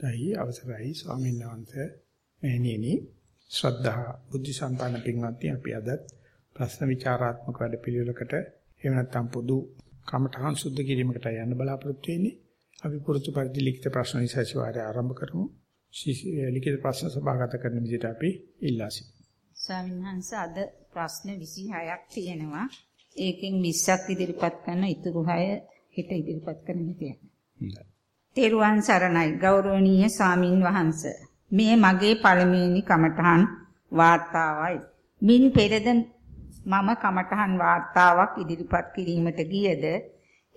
දෛ අවසරයි ස්වාමීන් වහන්සේ මෙහෙණියනි ශ්‍රද්ධා බුද්ධ සම්පන්න පින්වත්නි අපි අද ප්‍රශ්න විචාරාත්මක වැඩ පිළිවෙලකට එහෙම නැත්නම් පොදු කමඨහං සුද්ධ කිරීමකට යන්න බලාපොරොත්තු වෙන්නේ. අපි පුරුදු පරිදි ලිඛිත ප්‍රශ්න විශේෂ ආරම්භ කරමු. ලිඛිත ප්‍රශ්න සභාගත කරන විදිහට අපි ඉල්ලා සිටිමු. ස්වාමීන් වහන්සේ අද ප්‍රශ්න 26ක් තියෙනවා. ඒකෙන් 20ක් ඉදිරිපත් කරන ඉතුරු 6 හිත ඉදිරිපත් කරන්න තියෙනවා. හොඳයි. තෙරුවන් සරණයි ගෞරවනීය ස්වාමින් වහන්සේ. මේ මගේ පළමුවෙනි කමඨහන් වාර්තාවයි. මින් පෙරද මම කමඨහන් වාර්තාවක් ඉදිරිපත් කිරීමට ගියද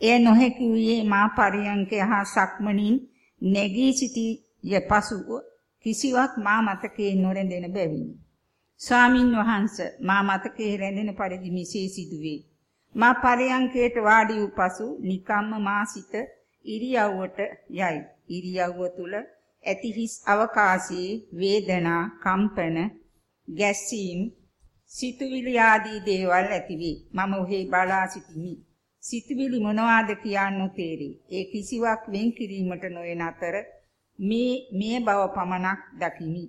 එය නොහැකි වූයේ මා පරියංකය හා සක්මණින් නැගී සිටිය පසු කිසිවක් මා මතකයේ නොරැඳෙන බැවිනි. ස්වාමින් වහන්සේ මා මතකයේ රැඳෙන පරිදි මිසේ සිදුවේ. මා පරියංකයට වාඩි වූ පසු නිකම්ම මා සිත ඉරියව්වට යයි. ඉරියව්ව තුල ඇති හිස් අවකාශයේ වේදනා, කම්පන, ගැස්සීම්, සිතුවිලි ආදී දේවල් ඇතිවේ. මම ඔහි බලා සිටිමි. සිතුවිලි මොනවාද කියන්න නොතේරේ. ඒ කිසිවක් වෙන් කිරීමට නොයන අතර මේ මේ බව පමණක් දකිමි.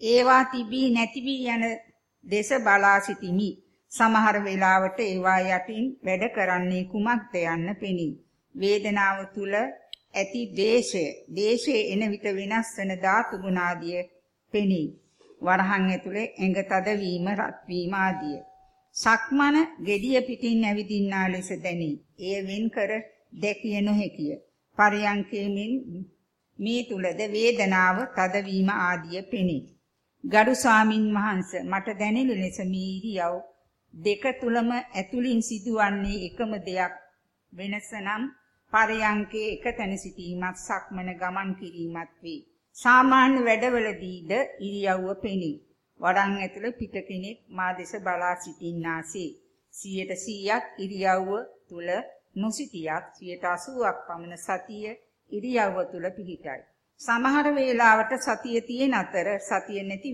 ඒවා තිබී නැති වී යන දේශ බලා සිටිමි. සමහර වෙලාවට ඒවා යටින් වැඩ කරන්නේ කුමක්ද යන්න පෙනී. වේදනාව තුල ඇති දේශය. දේශයේ එන විට වෙනස් වන ධාතු ගුණ ආදිය පෙනී. වරහන් ඇතුලේ ඇඟ තද වීම රත් වීම ආදිය. සක්මන gediya පිටින් ඇවිදින්නා ලෙස දැනේ. එය වෙන්කර දැකිය නොහැකිය. පරියංකේමින් මේ තුලද වේදනාව තද වීම ආදිය පෙනේ. ගරු ස්වාමින් වහන්සේ මට දැනෙන ලෙස මේ ඉරියව් දෙක තුලම ඇතුලින් සිදුවන්නේ එකම දෙයක් වෙනස නම් පරයන්කේ එක තැන සිටීමත් සක්මන ගමන් කිරීමත් වේ. සාමාන්‍ය වැඩවලදීද ඉරියව්ව පෙනේ. වඩන් ඇතුළ පිට කෙනෙක් මා දෙස බලා සිටින්නාසේ. 100%ක් ඉරියව්ව තුල නොසිටියත් 80ක් පමණ සතිය ඉරියව්ව තුල පිහිටයි. සමහර වේලාවට සතිය තියෙන අතර සතිය නැති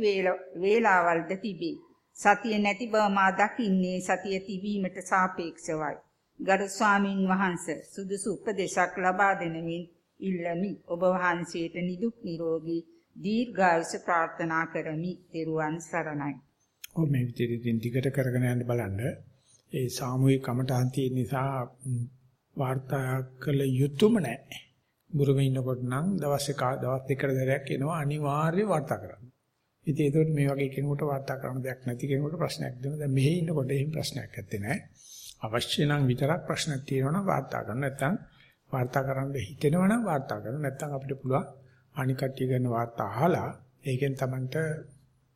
වේලාවල්ද තිබේ. සතිය නැති බව මා දකින්නේ සතිය තිබීමට සාපේක්ෂවයි. ගරු ස්වාමින් වහන්සේ සුදුසු උපදේශක් ලබා දෙනමින් ඉල්ලමි. ඔබ වහන්සේට නිදුක් නිරෝගී දීර්ඝායුෂ ප්‍රාර්ථනා කරමි. ත්වන් සරණයි. ඔව් මේ විදිහට දිගට කරගෙන යන්න බලන්න. ඒ සාමූහික කමටහන් තියෙන නිසා වාර්තා කළ යුතුයම නැහැ. බුරුමේ ඉන්නකොට නම් දවස් එක දවස් දෙකකට දරයක් එනවා අනිවාර්යයෙන් වාර්තා කරන්න. ඉතින් ඒකට මේ වගේ කෙනෙකුට වාර්තා කරන්න දෙයක් නැති කෙනෙකුට ප්‍රශ්නයක් දෙනවා. දැන් මෙහි ඉන්නකොට එහෙම ප්‍රශ්නයක් නැත්තේ නෑ. අවශ්‍ය නම් විතරක් ප්‍රශ්නක් තියෙනවා නම් වාර්තා කරන්න නැත්නම් වාර්තා කරන්න හිතෙනවා නම් වාර්තා කරන්න නැත්නම් අපිට පුළුවන් අනික් කට්ටිය කරන වාර්තා අහලා ඒකෙන් Tamanට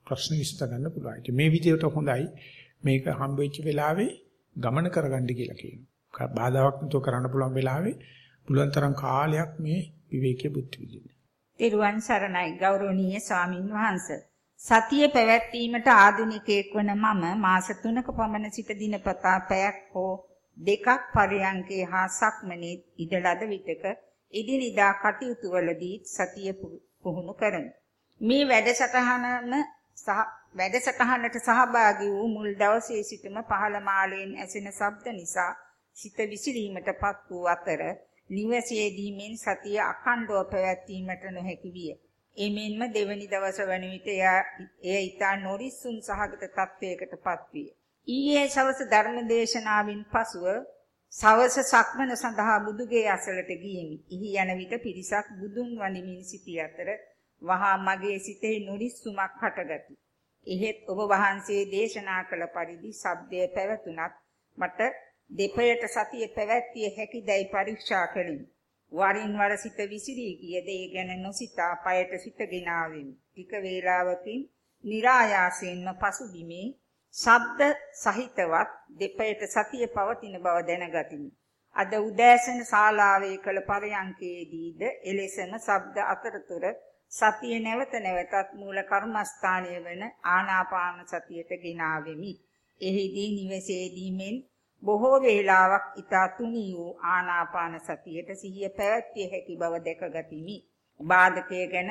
ප්‍රශ්න විසඳ ගන්න පුළුවන්. ඉතින් මේ විදියට හොඳයි මේක හම්බ වෙච්ච වෙලාවේ ගමන කරගන්න කියලා කියනවා. බාධාවක් නැතුව කරන්න පුළුවන් වෙලාවේ පුළුවන් තරම් කාලයක් මේ විවේකයේ බුද්ධ විදින්න. ත්වන් සරණයි ගෞරවනීය ස්වාමින් වහන්සේ සතිය පැවැත්වීමට ආධුනිකයෙක් වන මම මාස 3ක පමණ සිට දිනපතා පැයක් හෝ දෙකක් පරියන්කේ හා සක්මනේ ඉඩලද විටක ඉදිරිදා කටයුතු වලදී සතිය පුහුණු කරමි. මේ වැඩසටහනම සහ වැඩසටහනට සහභාගී වූ මුල් දවසේ සිටම පහළ මාලයෙන් ඇසෙන ශබ්ද නිසා සිත විසිරීමටපත් වූ අතර නිවසේදී මෙන් සතිය අඛණ්ඩව පැවැත්වීමට නොහැකි විය. එමෙන්ම දෙවැනි දවස වන විට එය ඊතා නොරිස්සුන් සහගත තත්වයකටපත් විය. ඊයේ සවස ධර්මදේශනාවෙන් පසුව සවස සක්මන සඳහා බුදුගේ අසලට ගියෙමි. එහි යන විට පිරිසක් බුදුන් වඳිමින් සිටි අතර වහා මගේ සිතේ නොරිස්සුමක් හටගති. එහෙත් ඔබ වහන්සේ දේශනා කළ පරිදි ශබ්දය පැවතුනත් මට දෙපයට සතිය පැවැත්විය හැකිදයි පරීක්ෂා කළෙමි. වරින් වර සිත විසිරී ගියද ඒ ගැන නොසිතා පයට සිත ගෙනාවෙමි. ටික වේලාවකින් નિરાයාසයෙන්ම පසුබිමේ ශබ්ද සහිතවත් දෙපයට සතිය පවතින බව දැනගතිමි. අද උදෑසන ශාලාවේ කළ පරයන්කේදීද එලෙසම ශබ්ද අතරතුර සතිය නැවත නැවතත් මූල කර්මස්ථානය වන ආනාපාන සතියට ගෙනාවෙමි. එහිදී නිවසේදී මෙන් බොහෝ වේලාවක් ඊතා තුනී වූ ආනාපාන සතියට සිහිය පැවැත්විය හැකි බව දැකගතිමි. බාධකය ගැන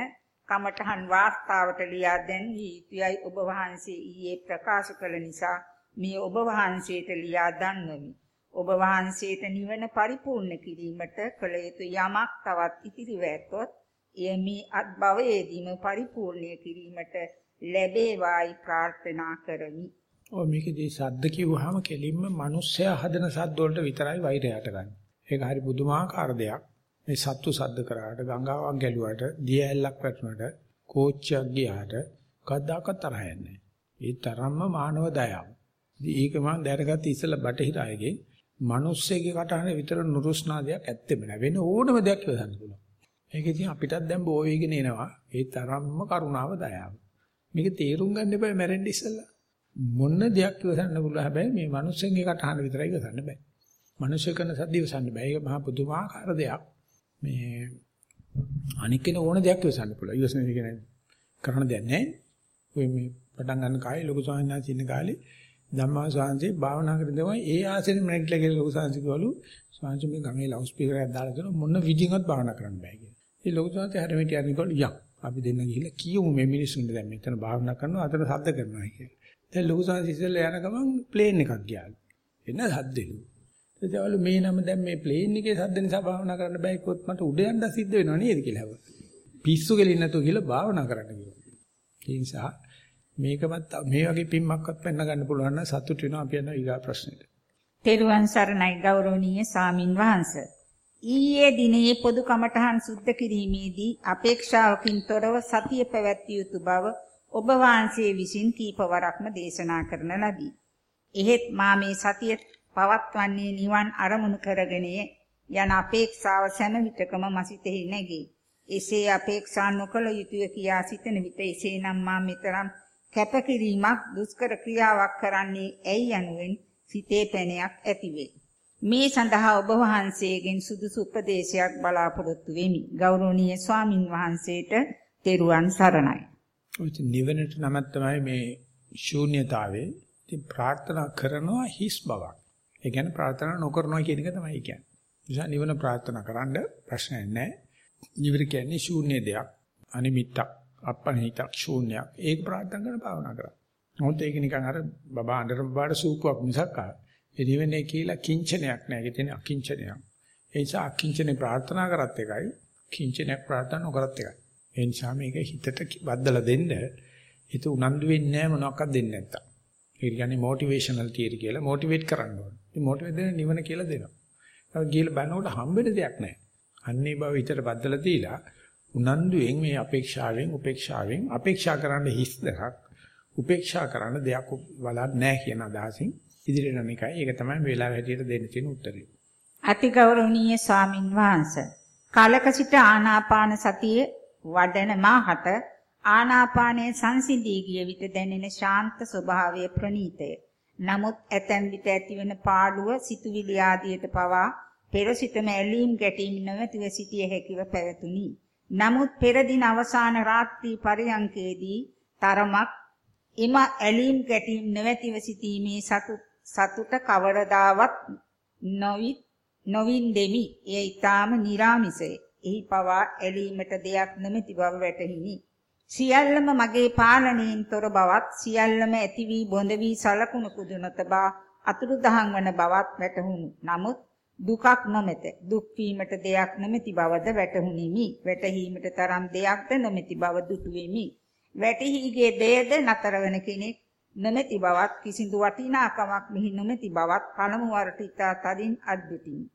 කමඨහන් වාස්තාවට ලියා දැන්වී යුතුයයි ඔබ වහන්සේ ඊයේ ප්‍රකාශ කළ නිසා මේ ඔබ වහන්සේට ලියා දන්වමි. ඔබ වහන්සේට නිවන පරිපූර්ණ කිරීමට කළ යුතු යමක් තවත් ඉතිරිව ඇතොත් එය මේ අත්භවයේදීම පරිපූර්ණය කිරීමට ලැබේවායි ප්‍රාර්ථනා කරමි. ඔය මේකේදී සද්ද කිව්වහම කෙලින්ම මිනිස්සයා හදන සද්ද වලට විතරයි වෛරයට ගන්න. ඒක හරි පුදුමාකාර දෙයක්. මේ සත්තු සද්ද කරාට ගංගාවක් ගැලුවට දිය ඇල්ලක් වැටුණට කෝච්චියක් ගියාට කද්දාකත් තරහ යන්නේ ඒ තරම්ම මානව දයාව. ඒක මම දැනගත්ත ඉස්සෙල්ලා බටහිර අයගේ මිනිස්සෙගේ කටහඬ විතර නුරුස්නාදයක් ඇත්තෙම නෑ. වෙන ඕනම දෙයක් ඉවසන්න පුළුවන්. ඒක ඉතින් අපිටත් දැන් බෝ වෙගෙන එනවා. ඒ තරම්ම කරුණාව දයාව. මේක තේරුම් ගන්න එපා මැරෙන්න ඉස්සෙල්ලා. මොන දෙයක් ඉවසන්න පුළුවන්. හැබැයි මේ මිනිස්සුන්ගේ කටහඬ විතරයි ඉවසන්න බෑ. මිනිස්සු කරන සද්ද ඉවසන්න බෑ. ඒක මහා පුදුමාකාර දෙයක්. මේ අනික් කෙන ඕන දෙයක් ඉවසන්න පුළුවන්. ඉවසන එක කියන්නේ කරන්න දෙයක් නැහැ. ඔය මේ පටන් ගන්න කාලේ ලොකු ස්වාමීන් වහන්සේ ඉන්න කාලේ ධම්මා ස්වාමීන් භාවනා කරන දෙමයි ඒ ආසෙන් මැරිලා කියලා ලොකු ස්වාමීන් කිව්වලු ස්වාමීන් මේ ගමේ ලවුඩ් ස්පීකර් එකක් දාලා දෙන මොන විදිහකට භාවනා කරන්න බෑ කියලා. ඒ ලොකු ස්වාමීන් හැරමිට යනකොට යම් අපි දෙන්න ගිහිල්ලා කියමු මේ මිනිස්සුන්ට දැන් මෙතන භාවනා කරනවා අතන සද්ද කරනවා කියලා. දැන් ලොකු ස්වාමීන් ඉස්සෙල්ලා යන ගමන් ප්ලේන් එකක් ගියාලු. එන්න සද්දෙලු. ඒතවලු මේ නම දැන් මේ ප්ලේන් එකේ සද්ද නිසා භාවනා කරන්න බෑ කිව්වොත් මට උඩ යන්න සිද්ධ වෙනව නේද කියලා හැව. පිස්සු කෙලින් නැතුව කියලා භාවනා කරන්න කිව්වා. ඒ නිසා මේකවත් මේ වගේ පිම්මක්වත් පෙන්න ගන්න පුළුවන් නම් සතුට වෙනවා අපි යන ඊගා ප්‍රශ්නෙට. තෙරුවන් සරණයි ගෞරවනීය සාමින් වහන්සේ. ඊයේ දිනේ පොදු කමඨහන් සුද්ධ කිරීමේදී අපේක්ෂාවකින් තොරව සතිය පැවැත්විය යුතු බව ඔබ වහන්සේ විසින් කීපවරක්ම දේශනා කරන ලදී. එහෙත් මා මේ සතිය පවත්වන්නේ නිවන් අරමුණු කරගෙන යන අපේක්ෂාව සෑම විටකම මසිතෙහි නැගී. එසේ අපේක්ෂා නොකළ යුතුය කියා සිතන විට එසේනම් මා මෙතරම් කැපකිරීමක් දුෂ්කර ක්‍රියාවක් කරන්නේ ඇයි යනුවෙන් සිතේ පැනයක් ඇතිවේ. මේ සඳහා ඔබ වහන්සේගෙන් සුදුසු උපදේශයක් බලාපොරොත්තු වෙමි. ගෞරවනීය ස්වාමින් වහන්සේට තෙරුවන් සරණයි. ඔය නිවනට නමක් තමයි මේ ශූන්‍යතාවේ. ඉතින් ප්‍රාර්ථනා කරනවා හිස් බවක්. ඒ කියන්නේ ප්‍රාර්ථනා නොකරනවා කියන එක තමයි කියන්නේ. නිසා නිවන ප්‍රාර්ථනා කරන්න ප්‍රශ්නයක් නැහැ. නිවර කියන්නේ ශූන්‍ය දෙයක්. අනිමිත්තක්. අපනිතක් ශූන්‍යයක්. ඒක ප්‍රාර්ථනා කරන භාවනා කරා. මොකද ඒක නිකන් අර බබා අnder බබාට සූපුවක් මිසක් ආ. ඒ නිවනේ කියලා කිංචනයක් නෑ. ඒක තියෙන අකිංචනයක්. ඒ නිසා අකිංචනේ ප්‍රාර්ථනා කරත් එකයි කිංචනයක් ප්‍රාර්ථනා නොකරත් එකයි. ඒ නිසා මේක හිතට බද්දලා දෙන්න හිත උනන්දු වෙන්නේ නෑ මොනවාක්වත් දෙන්නේ නැත්තම්. ඒ කියන්නේ මොටිවේෂනල් තියරි කියලා මොටිවේට් කරන්න ඕනේ. ඉතින් මොටිවේට් දෙන නිවන කියලා දෙනවා. ඒක ගිහලා බලනකොට හම්බෙන දෙයක් නෑ. අන්නේ බව හිතට බද්දලා දීලා උනන්දුවෙන් මේ අපේක්ෂාවෙන් උපේක්ෂාවෙන් අපේක්ෂා කරන්න හිස් දෙයක් උපේක්ෂා කරන්න දෙයක් වලක් නැහැ කියන අදහසින් ඉදිරියට යන එකයි. ඒක තමයි මේ වෙලාව හැටියට දෙන්න තියෙන උත්තරේ. අතිගෞරවනීය ස්වාමින් වහන්සේ කාලක සිට ආනාපාන සතිය වඩන මාහත ආනාපානයේ සංසිඳී ගිය විට දැනෙන ශාන්ත ස්වභාවය ප්‍රනීතය. නමුත් ඇතැම් විට ඇතිවන පාළුව සිතුවිලි ආදියට පවා පෙර සිටම ඇලීම් ගැටීම් නැතිව සිටිය හැකිව පැවතුණි. නමුත් පෙර දින අවසාන රාත්‍රී පරයන්කේදී තරමක් එම ඇලීම් ගැටීම් නැතිව සිටීමේ සතුට කවරදාවත් නොවිත් නොවින් දෙමි. එය ඊටාම निराமிසය. එහි පවා ඇලීමට දෙයක් නැමැති බව වැටහිනි. සියල්ලම මගේ පාලනයෙන් තොර බවත් සියල්ලම ඇති වී බොඳ වී සලකුණු කුදුනත බා අතුරුදහන් වන බවත් වැටහුණු. නමුත් දුකක් නොමැත. දුක් වීමට දෙයක් නොමැති බවද වැටහුණිමි. වැටහීමට තරම් දෙයක්ද නොමැති බව දුටු වෙමි. වැටහිගේ දෙයද නතර වන කෙනෙක් නොමැති බවත් කිසිදු වටිනාකමක් මෙහි නොමැති බවත් පළමු වරට ඉතා තදින් අද්දුටිමි.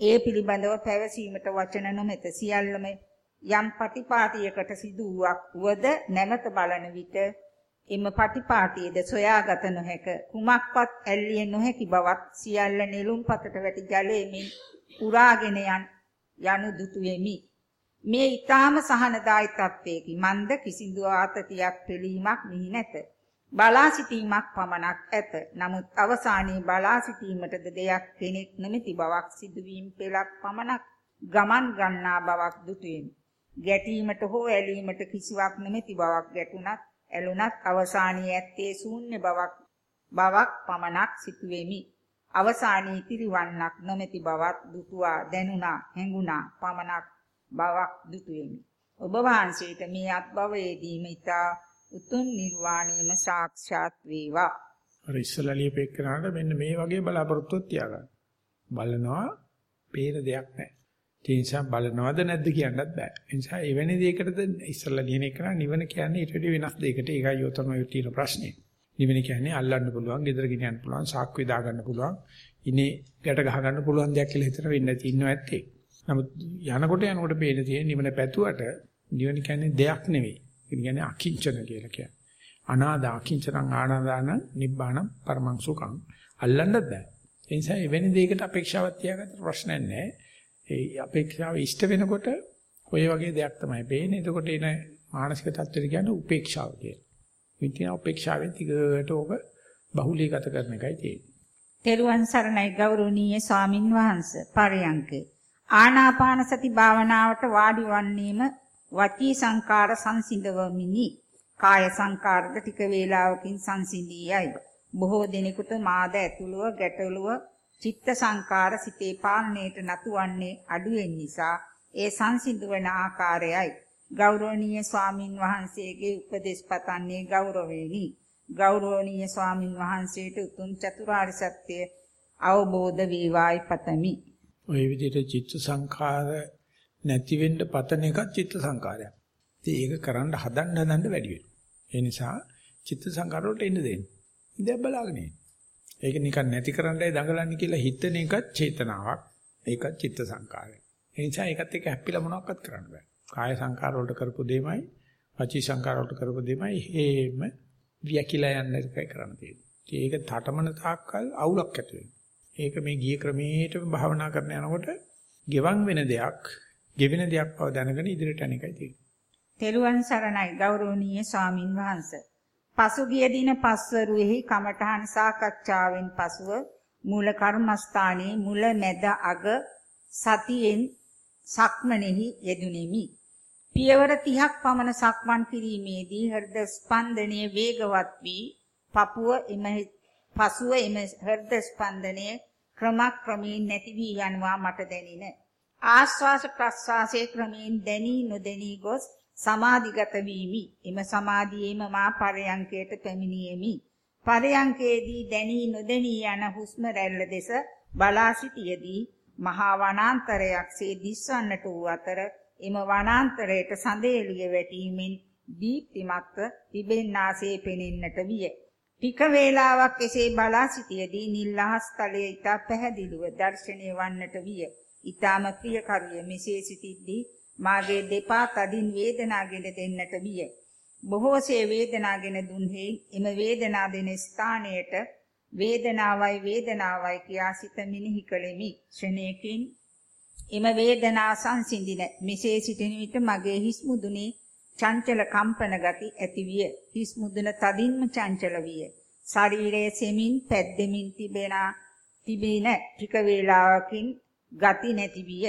ඒ පිළිබඳව පැවසීමට වචන නොමැත. සියල්ලම යම් පටිපාටියකට සිදු වූවක් වද නැමත බලන විට එම පටිපාටියේද සොයාගත නොහැක. කුමක්වත් ඇල්ලිය නොහැකි බවත් සියල්ල නෙළුම් පතට වැටි ජලයෙන් උරාගෙන යන යනු දුතු වෙමි මේ ඊටාම සහනදායි තත්වයකි. මන්ද කිසිදු ආතතියක් පිළීමක් මිහි නැත. බලා සිටීමක් පමණක් ඇත නමුත් අවසානයේ බලා සිටීමටද දෙයක් කෙනෙක් නැමැති බවක් සිදුවීම් පෙළක් පමණක් ගමන් ගන්නා බවක් දුතු වෙමි ගැටීමට හෝ ඇලීමට කිසිවක් නැමැති බවක් ගැටුණත් ඇලුනත් අවසානයේ ඇත්තේ ශූන්‍ය බවක් බවක් පමණක් සිටුවෙමි. අවසානයේ ඉතිරිවන්නක් නොමැති බවක් දුටුවා දැනුණා හැඟුණා පමණක් බවක් දුටුවෙමි. ඔබ වහන්සේට මේ අත්භවයේදීම ඊතා උතුම් නිර්වාණයම සාක්ෂාත් වේවා. අර ඉස්සලා ලියපෙන්නාට මෙන්න මේ වගේ බලාපොරොත්තුවක් තියාගන්න. බලනවා පේන දෙයක් නැහැ. ඒ නිසා බලනවද නැද්ද කියන්නත් බෑ. ඒ නිසා එවැනි දෙයකටද ඉස්සල්ලා ලියන එක නිවන කියන්නේ ඊට වඩා වෙනස් දෙයකට. ඒකයි යෝ තමයි තියෙන ප්‍රශ්නේ. නිවන කියන්නේ අල්ලන්න පුළුවන්, gedara ගෙනියන්න පුළුවන්, සාක්කුවේ දාගන්න පුළුවන්, ඉනේ ගැට ගහ ගන්න පුළුවන් දෙයක් කියලා හිතන වෙන්නේ නැති ඉන්නව ඇත්තේ. නමුත් යනකොට යනකොට පේන තියෙන නිවන පැතුවට නිවන කියන්නේ දෙයක් නෙවෙයි. ඒ කියන්නේ අකිංචන කියලා කියන්නේ. අනාදා අකිංචනං ආනාදාන නිබ්බාන පරමං සුඛං අල්ලන්නත් බෑ. ඒ නිසා එවැනි දෙයකට අපේක්ෂාවක් තියාගන්න ප්‍රශ්නයක් නැහැ. ඒ අපේක්ෂාව ඉෂ්ට වෙනකොට ඔය වගේ දෙයක් තමයි පේන්නේ. එතකොට එන මානසික තත්ත්වෙට කියන්නේ උපේක්ෂාව කියලා. විඳින උපේක්ෂාවෙන් ටිකට ඕක බහුලීගත කරන එකයි තියෙන්නේ. තෙරුවන් සරණයි ගෞරවනීය ස්වාමින් වහන්සේ පරයන්කේ ආනාපාන සති භාවනාවට වාඩි වන්නේම වචී සංකාර සංසිඳවමිනි කාය සංකාරද ටික වේලාවකින් සංසිඳී යයි. බොහෝ දිනෙකට මාද ඇතුළුව ගැටලුව චිත්ත සංකාර සිතේ පාලනයට නතුවන්නේ අඩුවෙන් නිසා ඒ සංසිඳවන ආකාරයයි. ගෞරවනීය ස්වාමින් වහන්සේගේ උපදෙස් පතන්නේ ගෞරවේනි ගෞරවනීය ස්වාමින් වහන්සේට උතුම් චතුරාර්ය සත්‍ය අවබෝධ වේවායි පතමි. ওই විදිහට චිත්ත සංඛාර නැති වෙන්න පතන එක චිත්ත සංඛාරයක්. ඉතින් ඒක කරන්න හදන්න හදන්න වැඩි වෙනවා. ඒ නිසා චිත්ත සංඛාර වලට එන්න දෙන්න. ඉතින් බලාගෙන ඉන්න. ඒක නිකන් නැති කරන්නයි දඟලන්නේ කියලා හිතන එකත් චේතනාවක්. ඒකත් චිත්ත සංඛාරය. ඒ නිසා ඒකත් එක්ක හැප්පිලා මොනවක්වත් කරන්න බෑ. කාය සංඛාර වලට කරපු දෙයමයි, වචී සංඛාර වලට කරපු දෙයමයි හේම වියකිලා යන්න එකයි කරන්න තියෙන්නේ. ඒක තටමන තාක්කල් අවුලක් ඇති වෙනවා. ඒක මේ ගිය ක්‍රමයටම භාවනා කරන යනකොට ගෙවන් වෙන දෙයක්, ගෙවෙන දෙයක් බව දැනගෙන ඉදිරියට යන එකයි තියෙන්නේ. තෙරුවන් සරණයි ගෞරවනීය ස්වාමින් වහන්සේ. පසුගිය දින පස්වරුෙහි කමඨහන් සාකච්ඡාවෙන් පසුව මූල කර්මස්ථානයේ මුල මැද අග සතියෙන් සක්මනේහි යෙදුණෙමි. පියවර 30ක් පමණ සක්මන් කිරීමේදී හෘද ස්පන්දනයේ වේගවත් වී පපුව එම පසුව එම හෘද ස්පන්දනයේ ක්‍රමක්‍රමයෙන් නැති වී යනවා මට දැනින. ආශ්වාස ප්‍රශ්වාසයේ ක්‍රමයෙන් දැනී නොදැනී ගොස් සමාධිගත වීමි. එම සමාධියේම මා පරයන්කයට පැමිණියෙමි. පරයන්කේදී දැනී නොදැනී යන හුස්ම රැල්ල දෙස බලා සිටියේදී මහා වනාන්තරයක්සේ දිස්වන්නට වූ අතර එම වනාන්තරයට සඳේලිය වැටීමෙන් දීප්තිමත්ව තිබෙන්නාසේ පෙනෙන්නට විය. ටික වේලාවක් එසේ බලා සිටියේදී නිල්හස් තලයේ ඊට පැහැදිලිව දැర్శණය වන්නට විය. ඊටම ප්‍රියකරුය මෙසේ සිටිද්දී මාගේ දෙපා තදින් වේදනාගෙන දෙන්නට විය. බොහෝසේ වේදනාගෙන දුන්හි එම වේදනා දෙන ස්ථානයට වේදනාවයි වේදනාවයි කියා සිත මිනිහි කළෙමි. ක්ෂණයකින් එම වේදනා සංසිඳින මෙසේ සිටින විට මගේ හිස් මුදුනේ චංචල කම්පන ගති ඇතිවිය. හිස් මුදුන තදින්ම චංචල විය. ශරීරයේ සෙමින් පැද්දෙමින් තිබෙන තිබෙන ටික වේලාවකින් ගති නැති විය.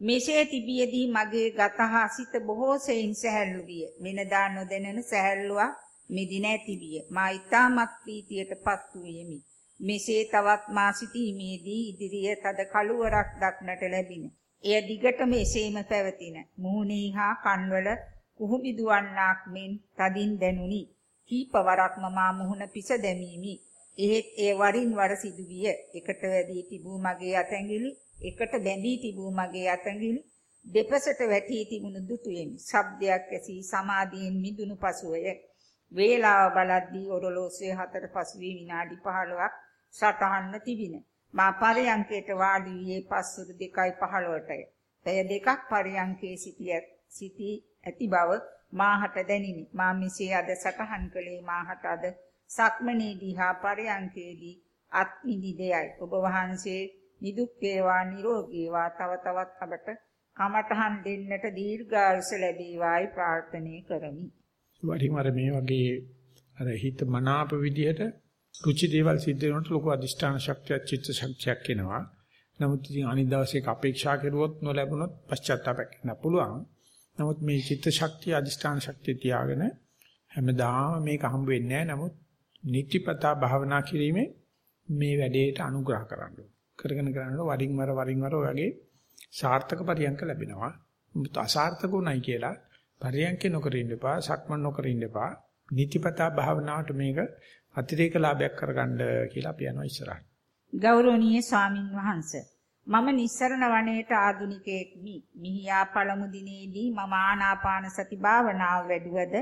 මෙසේ තිබියදී මගේ ගත හා සිත බොහෝ සෙයින් සැහැල්ලු විය. වෙනදා නොදැනෙන සැහැල්ලුවක් මෙදි නැති විය. මා ඊටමත් ප්‍රීතියටපත් වූයෙමි. මෙසේ තවත් මා සිටීමේදී ඉදිරිය තද කළුවරක් දක්නට ලැබින. එය දිගටම එසේම පැවතින. මුහුණේ හා කන්වල කුහුඹි දුවන්නාක් මෙන් තදින් දැනුනි. කීපවරක්ම මා මුහුණ පිස දැමීමි. එහෙත් එය වරින් වර සිදුවිය. එකට වැඩි තිබූ මගේ අතැඟිලි, එකට බැඳී තිබූ මගේ අතැඟිලි දෙපසට වැටී තිබුණු දුටුවෙමි. ශබ්දයක් ඇසී සමාධියෙන් මිදුණු පසුවය. වේලාව බලද්දී ඔරලෝසුවේ හතර පසුවේ විනාඩි 15ක් සටහන්ව තිබින. මා පරයන්කයට වාඩි වූයේ පස්වරු 2:15ටය. පැය දෙකක් පරයන්කේ සිටිය සිටි ඇති බව මාහට දැනිනි. මා මෙසේ අද සටහන් කළේ මාහට අද සක්මනේදී හා පරයන්කේදී අත් විඳි දෙයයි. ඔබ වහන්සේ නිදුක් වේවා නිරෝගී වේවා තව තවත් අපට කමඨහන් දෙන්නට දීර්ඝායුෂ ලැබේවායි ප්‍රාර්ථනා කරමි. වරින් වර මේ වගේ අර හිත මනාප විදියට රුචි දේවල් සිද්ධ වෙනකොට ලොකු අදිෂ්ඨාන ශක්තියක් චිත්ත ශක්තියක් එනවා. නමුත් ඉතින් අනිත් දවසේ අපේක්ෂා කරුවොත් නොලැබුණොත් පශ්චාත්තාපයක් වෙන්න පුළුවන්. නමුත් මේ චිත්ත ශක්තිය අදිෂ්ඨාන ශක්තිය තියාගෙන හැමදාම මේක හම්බ වෙන්නේ නැහැ. නමුත් නිත්‍යපතා භාවනා කිරීමේ මේ වැඩේට අනුග්‍රහ කරන්න කරගෙන කරනකොට වරින් වර වරින් වර ඔයගේ සාර්ථක පරියන්ක ලැබෙනවා. අසාර්ථක උනායි කියලා පරියන්කේ නොකර ඉන්න එපා, සක්මන් නොකර ඉන්න එපා. නිතිපතා භාවනාවට මේක අතිරේක ලාභයක් කරගන්න කියලා අපි යනවා ඉස්සරහට. ගෞරවනීය ස්වාමින් වහන්සේ මම නිස්සරණ වනයේට ආදුනිකයෙක්මි. මිහියා පළමු දිනේදී මම ආනාපාන සති භාවනාව වැඩුවද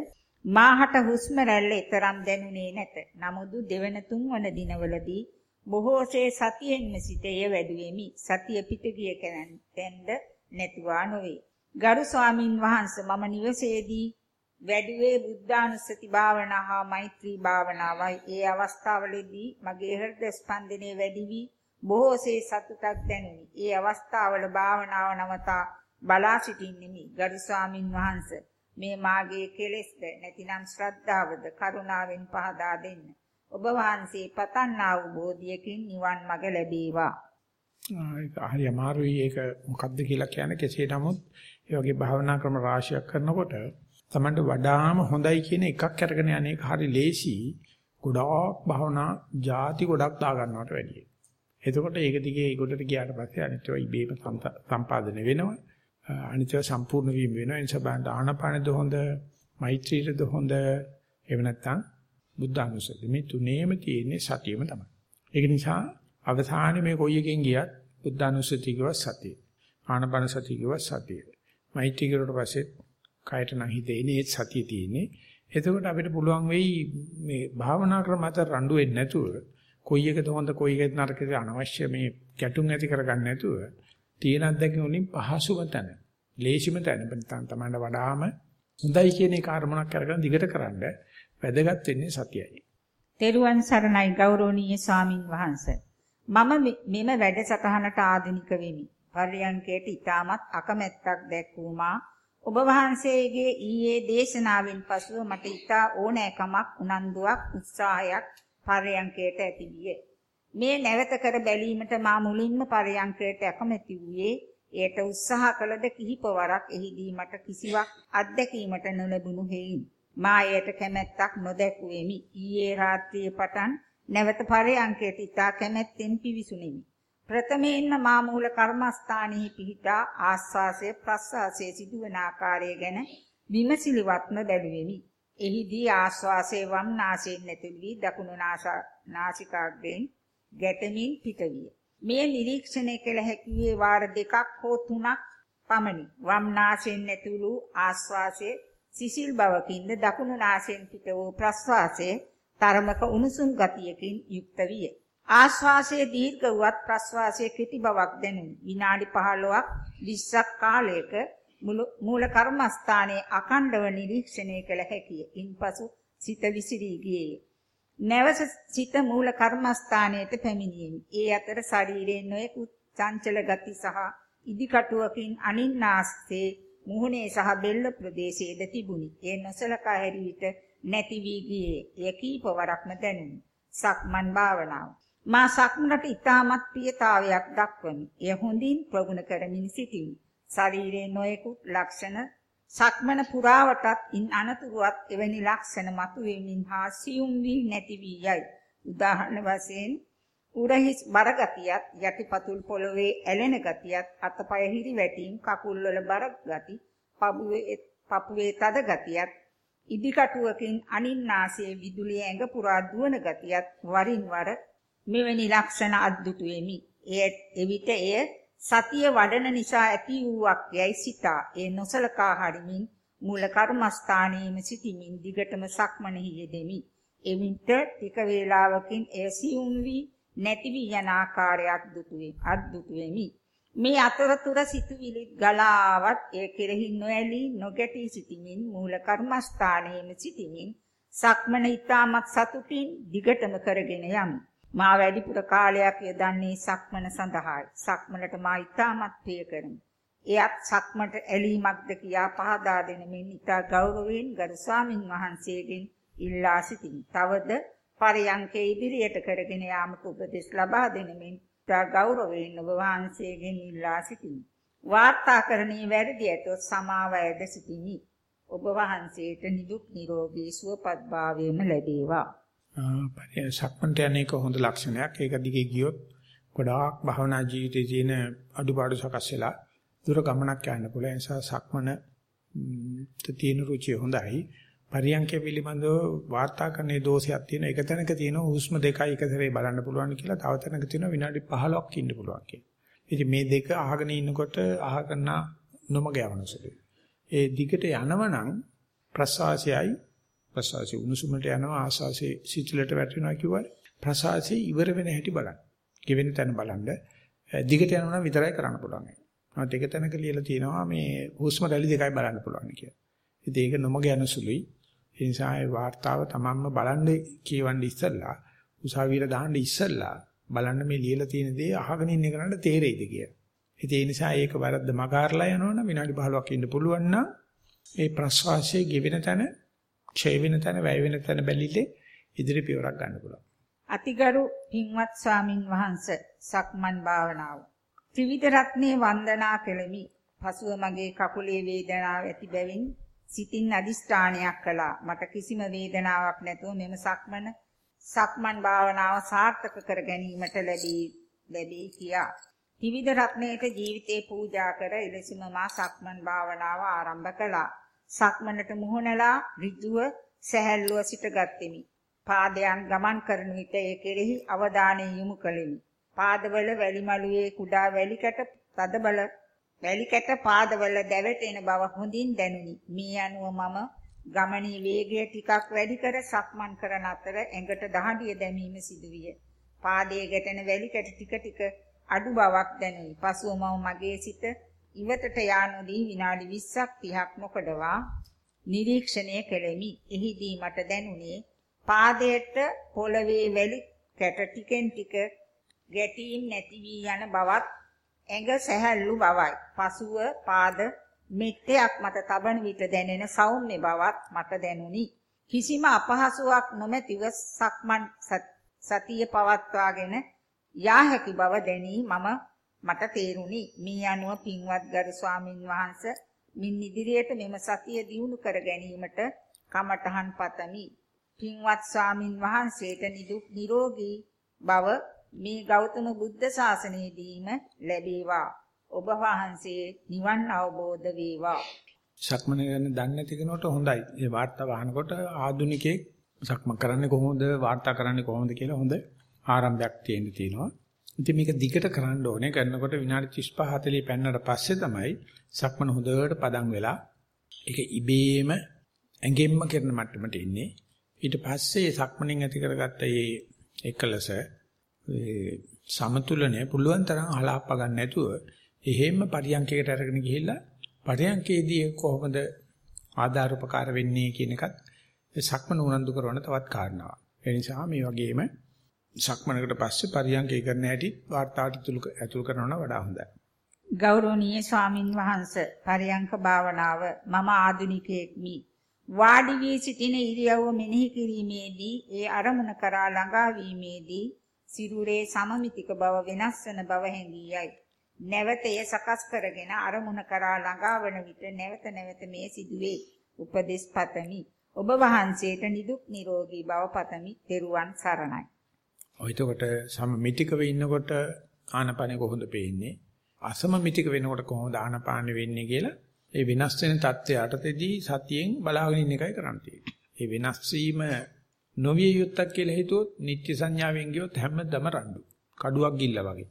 මාහට හුස්ම රැල්ල ඊතරම් දැනුනේ නැත. නමුදු දෙවන තුන්වන දිනවලදී බොහෝසේ සතියෙන්ම සිටය වැඩුවෙමි. සතිය පිට ගිය තැන්ද නැතුවා නොවේ. ගරු ස්වාමින් වහන්සේ මම නිවසේදී වැඩුවේ බුද්ධානුස්සති භාවනා හා මෛත්‍රී භාවනාවයි. ඒ අවස්ථාවලදී මගේ හෘද ස්පන්දනය වැඩි වී බොහෝසේ සතුටක් දැනුනි. ඒ අවස්ථාවල භාවනාව නවතා බලා සිටින්නෙමි. ගරු ස්වාමින් වහන්සේ මේ මාගේ කෙලෙස්ද නැතිනම් ශ්‍රද්ධාවද කරුණාවෙන් පහදා දෙන්න. ඔබ වහන්සේ පතන්නා වූ බෝධියකින් නිවන් මඟ ලැබේවා. ඒක හරි අමාරුයි ඒක මොකද්ද කියලා කියන්නේ කෙසේ නමුත් ඒ වගේ භාවනා ක්‍රම රාශියක් කරනකොට තමන්ට වඩාම හොඳයි කියන එකක් අරගෙන යන්නේ හරි ලේසි ගොඩාක් භාවනා ಜಾති ගොඩක් දා ගන්නවට වැඩියි. එතකොට ඒක දිගේ ඒකට ගියාට පස්සේ අනිත්ව ඉබේම සම්පාදනය වෙනවා. අනිත්ව සම්පූර්ණ වීම වෙනවා. ඒ නිසා බලන්න ආනපානද හොඳ, මෛත්‍රීද හොඳ, එහෙම නැත්නම් බුද්ධානුස්සති මේ තුනේම තියෙන්නේ සතියෙම තමයි. ඒක නිසා අවසානයේ මේ කොයි එකෙන් ගියත් බුද්ධානුස්සති කිව්ව සතිය. ආනපාන සතිය කිව්ව සතිය. මෛත්‍රී කරුවට පස්සේ කයට නම් හිතේනේ සතිය තියෙන්නේ. එතකොට අපිට පුළුවන් වෙයි මේ භාවනා ක්‍රම අතර රණ්ඩු වෙන්නේ නැතුව කොයි එකද හොඳ කොයි එකද නරකද අනවශ්‍ය මේ ගැටුම් ඇති කරගන්න නැතුව තියෙන අත්දැකීම් වලින් පහසුම තැන, ලේසිම තැන තමයි වඩාම හොඳයි කියන එක අරමුණක් අරගෙන දිගට කරන්න වැදගත් වෙන්නේ සතියයි. තෙරුවන් සරණයි ගෞරවනීය ස්වාමින් වහන්සේ. මම මෙම වැඩසටහනට ආධුනික වෙමි. පර්යංකයට ඊටමත් අකමැත්තක් දැක්වුමා ඔබ වහන්සේගේ ඊයේ දේශනාවෙන් පසුව මට ඊටා ඕනෑකමක් උනන්දුවක් උත්සාහයක් පර්යංකයට ඇතිවිය. මේ නැවත කර බැලීමට මා මුලින්ම පරයන්කයට අකමැති වූයේ එයට උත්සාහ කළද කිහිප වරක් එහිදී මට කිසිවක් අත්දැකීමට නොලැබුණු හේයින් මා එයට කැමැත්තක් නොදැකුවෙමි ඊයේ රාත්‍රියේ පටන් නැවත පරයන්කයට ඉතා කැමැත්තෙන් පිවිසුනිමි ප්‍රථමයෙන්ම මා මූල කර්මස්ථානයේ පිහිටා ආස්වාසය ප්‍රස්වාසය සිදුවන ආකාරය ගැන විමසිලිවත්ම බැලුවෙමි එහිදී ආස්වාසයේ වම් නාසයෙන් ඇතුළු වී දකුණු නාසිකාග්‍රයෙන් ගැටමින් පිටවිය. මේ නිරීක්ෂණය කළ හැකියේ වාර දෙකක් හෝ තුනක් පමණි. වම් නාසයෙන් ඇතුළු ආශ්වාසයේ සිසිල් බවකින්ද දකුණු නාසයෙන් පිට වූ ප්‍රශ්වාසයේ තරමක උණුසුම් ගතියකින් යුක්ත විය. ආශ්වාසයේ දීර්ඝ වුවත් ප්‍රශ්වාසයේ කෙටි බවක් දැනුනි. විනාඩි 15ක් 20ක් කාලයක මූල කර්මස්ථානයේ අකණ්ඩව නිරීක්ෂණය කළ හැකිය. ඉන්පසු සිත විසිරී ගියේය. නැවස සිත මූල කර්මස්ථානයට පැමිණියෙමි. ඒ අතර ශරීරයේ නොයෙකුත් චංචල ගති සහ ඉදිකටුවකින් අනින්නාස්සේ මුහුණේ සහ බෙල්ල ප්‍රදේශයේද තිබුණි. ඒ නොසලකා හැරි විට නැති වී ගියේ. එය කීප වරක්ම දැනුනි. සක්මන් භාවනාව. මා සක්මනට ඊටමත් ප්‍රියතාවයක් දක්වමි. එය හොඳින් ප්‍රගුණ කරමින් සිටිමි. ශරීරයේ නොයෙකුත් ලක්ෂණ සක්මන පුරාවටත් ඉන් අනතුරුවත් එවැනි ලක්ෂණ මතුවීමින් හා සියුම් වී නැති වී යයි. උදාහරණ වශයෙන් උරහිස් බර ගතියත් යටිපතුල් පොළවේ ඇලෙන ගතියත් අතපය හිරි වැටීම් කකුල් වල බර ගති පපුවේ පපුවේ තද ගතියත් ඉදිකටුවකින් අනින්නාසයේ විදුලිය ඇඟ පුරා දුවන ගතියත් වරින් වර මෙවැනි ලක්ෂණ අද්දුටු වෙමි. එය එවිට එය සතිය වඩන නිසා ඇති වූවක් යයි සිතා ඒ නොසලකා හරිමින් මූල කර්මස්ථානයේම සිටිමින් දිගටම සක්මනෙහි යෙදෙමි. එවිට ටික වේලාවකින් එය සියුම් වී නැති වී යන ආකාරයක් දුටුවේ අද්දුතු වෙමි. මේ අතරතුර සිතුවිලි ගලාවත් ඒ කෙරෙහි නොඇලී නොගැටී සිටිමින් මූල කර්මස්ථානයේම සිටිමින් සක්මන ඊටමත් සතුටින් දිගටම කරගෙන යමි. මා වැඩිපුර කාලයක් යොදන්නේ සක්මන සඳහායි. සක්මනට මා ඉතාමත් ප්‍රිය කරමි. එයත් සක්මට ඇලීමක්ද කියා පහදා දෙන මෙන් ඉතා ගෞරවයෙන් ගරු ස්වාමින් වහන්සේගෙන් ඉල්ලා සිටිමි. තවද පරයන්කේ ඉදිරියට කරගෙන යාමට උපදෙස් ලබා දෙන මෙන් ඉතා ගෞරවයෙන් ඔබ වහන්සේගෙන් ඉල්ලා සිටිමි. වාර්තාකරණයේ වැරදි ඇතොත් සමාව ඇද සිටිමි. ඔබ වහන්සේට නිදුක් නිරෝගී සුවපත් භාවයම ලැබේවා. සක්මන්ට යන එක හොඳ ලක්ෂණයක්. ඒක දිගේ ගියොත් ගොඩාක් භවනා ජීවිතයේ තියෙන අඩුපාඩු සකස් වෙලා දුර ගමනක් යන්න පුළුවන්. ඒ නිසා සක්මන තියෙන රුචිය හොඳයි. පරියන්කේ පිළිබඳව වාර්තාකරණයේ දෝෂයක් තියෙන එක තැනක තියෙන හුස්ම දෙකයි එක සැරේ බලන්න පුළුවන් කියලා තව තැනක තියෙන විනාඩි 15ක් ඉන්න පුළුවන් කියලා. ඉතින් මේ දෙක අහගෙන ඉන්නකොට අහගෙන නොමග යවන සුළුයි. ඒ දිගට යනවනම් ප්‍රසවාසයයි ප්‍රසවාසය උණුසුමට යනවා ආස්වාසය සීතලට වැටෙනවා කිව්වනේ. ප්‍රසවාසය ඉවර වෙන හැටි බලන්න. ගෙවෙන තැන බලන්න. දිගට යනවා විතරයි කරන්න පුළුවන්. මම දෙක තැනක ලියලා තියෙනවා මේ හුස්ම රැලි දෙකයි බලන්න පුළුවන් කියලා. ඉතින් ඒක නොමග යන සුළුයි. ඒ නිසා ඒ වார்த்தාව තමන්ම බලන්න කියවන්න ඉස්සෙල්ලා උසාවියට දාන්න ඉස්සෙල්ලා බලන්න මේ ලියලා තියෙන දේ අහගෙන ඉන්න කරන්න තේරෙයිද කියලා. ඒ නිසා ඒක වරද්ද මගාරලා යනවනම් විනාඩි 15ක් ඉන්න පුළුවන් නම් ඒ ප්‍රස්වාසයේ ගෙවෙන තැන, ඡේ වෙන තැන, වැය වෙන තැන බැලිලේ ඉදිරි පියවරක් ගන්න පුළුවන්. අතිගරු පින්වත් ස්වාමින් වහන්සේ සක්මන් භාවනාව. ත්‍රිවිධ රත්නේ වන්දනා කෙළමි. පසුව මගේ කකුලේ වේදනාව ඇති බැවින් සිතින් අදිෂ්ඨානයක් කළා. මට කිසිම වේදනාවක් නැතුව මෙම සක්මන සක්මන් භාවනාව සාර්ථක කර ගැනීමට ලැබී ලැබී කියා. ත්‍රිවිධ රත්නයේට ජීවිතේ පූජා කර එලෙසම මා සක්මන් භාවනාව ආරම්භ කළා. සක්මනට මුහුණලා ඍජුව සැහැල්ලුව සිටගත්ෙමි. පාදයන් ගමන් කරන විට ඒ කෙරෙහි අවධානය යොමු කළෙමි. පාදවල වැලිමලුවේ කුඩා වැලිකට තදබල වැලිකට පාදවල දැවටෙන බව හොඳින් දැනුනි. මේ අනුව මම ගමනේ වේගය ටිකක් වැඩි කර සක්මන් කරන අතර ඇඟට දහඩිය දැමීම සිදුවිය. පාදයේ ගැටෙන වැලිකට ටික ටික අඩු බවක් දැනුනි. පසුව මම මගේ සිත ඉවතට යානොදී විනාඩි 20ක් 30ක් නොකඩවා නිරීක්ෂණය කෙලෙමි. එහිදී මට දැනුනේ පාදයට පොළවේ වැලි කැට ටිකෙන් ටික ගැටීම් නැති වී යන බවත් ඇඟ සැහැල්ලු බවයි. පසුව පාද මෙට්ටයක් මත තබන විට දැනෙන සෞම්‍ය බවත් මට දැනුනි. කිසිම අපහසුාවක් නොමැතිව සක්මන් සතිය පවත්වාගෙන යා හැකි බව දැනී මම මට තේරුණි. මේ අනුව පින්වත් ගරු ස්වාමින් වහන්සේ මින් ඉදිරියට මෙම සතිය දියුණු කර ගැනීමට කමඨහන් පතමි. පින්වත් ස්වාමින් වහන්සේට නිදුක් නිරෝගී බව මේ ගෞතම බුද්ධ ශාසනයේදීම ලැබේවා. ඔබ වහන්සේ නිවන් අවබෝධ වේවා. සක්මන ගැන දන්නේ නැති කෙනෙකුට හොඳයි. ඒ වාර්තා වහනකොට ආදුනිකයෙක් සක්මන් කරන්නේ කොහොමද වාර්තා කරන්නේ කොහොමද කියලා හොඳ ආරම්භයක් තියෙන්න තියෙනවා. ඉතින් මේක දිගට කරන්න ඕනේ. කරනකොට විනාඩි 35 40 පෙන්නට පස්සේ තමයි සක්මන හොඳට පදම් වෙලා ඒක ඉබේම ඇඟෙම්ම කරන මට්ටමට එන්නේ. ඊට පස්සේ සක්මණෙන් ඇති කරගත්ත මේ එකලස සමතුලනය පුළුවන් තරම් හලාප්ප ගන්න නැතුව එහෙම්ම පරියන්කයකට අරගෙන ගිහිල්ලා පරියන්කේදී කොහොමද ආධාර උපකාර වෙන්නේ කියන එකත් සක්මන උනන්දු කරන තවත් කාරණාවක්. ඒ නිසා මේ වගේම සක්මනකට පස්සේ පරියන්කේ කරන හැටි වාර්තාවට ඇතුළු කරනවා වඩා හොඳයි. ගෞරවනීය ස්වාමින් වහන්සේ පරියන්ක භාවනාව මම ආදුනිකයෙක්මි. වාඩි වී සිටින ඉරියව්ව මෙනෙහි කිරීමේදී ඒ අරමුණ කරා ළඟා වීමේදී සිරුරේ සමමිතික බව වෙනස් වන බව හැඟී යයි. නැවත එය සකස් කරගෙන අරමුණ කරා ළඟාවන විට නැවත නැවත මේ සිදුවේ. උපදේශ පතමි. ඔබ වහන්සේට නිදුක් නිරෝගී බව පතමි. ත්වන් සරණයි. ඔය එතකොට සමමිතිකව ඉන්නකොට ආනපනෙ කොහොමද පේන්නේ? අසමමිතික වෙනකොට කොහොමද ආනපානෙ වෙන්නේ කියලා ඒ වෙනස් වෙන தත්ත්වයටදී සතියෙන් බලාගෙන ඉන්න එකයි කරන්න තියෙන්නේ. ඒ වෙනස් වීම නොවිය යුත්තක් කියලා හිතුවොත් නිත්‍ය සංඥාවෙන් ගියොත් හැමදම රණ්ඩු. කඩුවක් ගිල්ලා වගේ.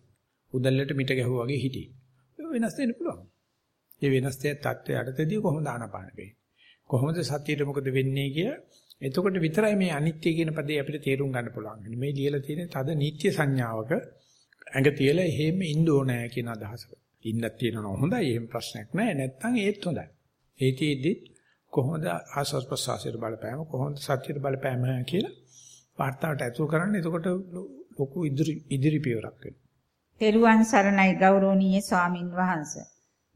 උදැල්ලට මිට ගැහුවා වගේ හිටියේ. ඒක වෙනස් වෙන්න පුළුවන්. ඒ වෙනස් තේ තත්ත්වයටදී කොහොමද ආනපාන වෙන්නේ? කොහොමද සතියට මොකද වෙන්නේ කිය එතකොට විතරයි මේ අනිත්‍ය කියන පදේ අපිට තේරුම් ගන්න පුළුවන්. මේ ලියලා තියෙන තද නිත්‍ය සංඥාවක ඇඟ තියලා එහෙම ඉන්න ඕනෑ කියන අදහසක. ඉන්නත් තියෙනවා හොඳයි එහෙම ප්‍රශ්නයක් නැහැ. නැත්තම් ඒත් හොඳයි. ඒකෙදි කොහොමද ආස්වාස් ප්‍රසආසයට බලපෑම කොහොමද සත්‍යයට බලපෑම කියලා වාර්තාවට ඇතුල් කරන්න එතකොට ලොකු ඉදිරි ඉදිරි පියවරක් වෙනවා. තෙරුවන් සරණයි ගෞරවනීය ස්වාමින් වහන්සේ.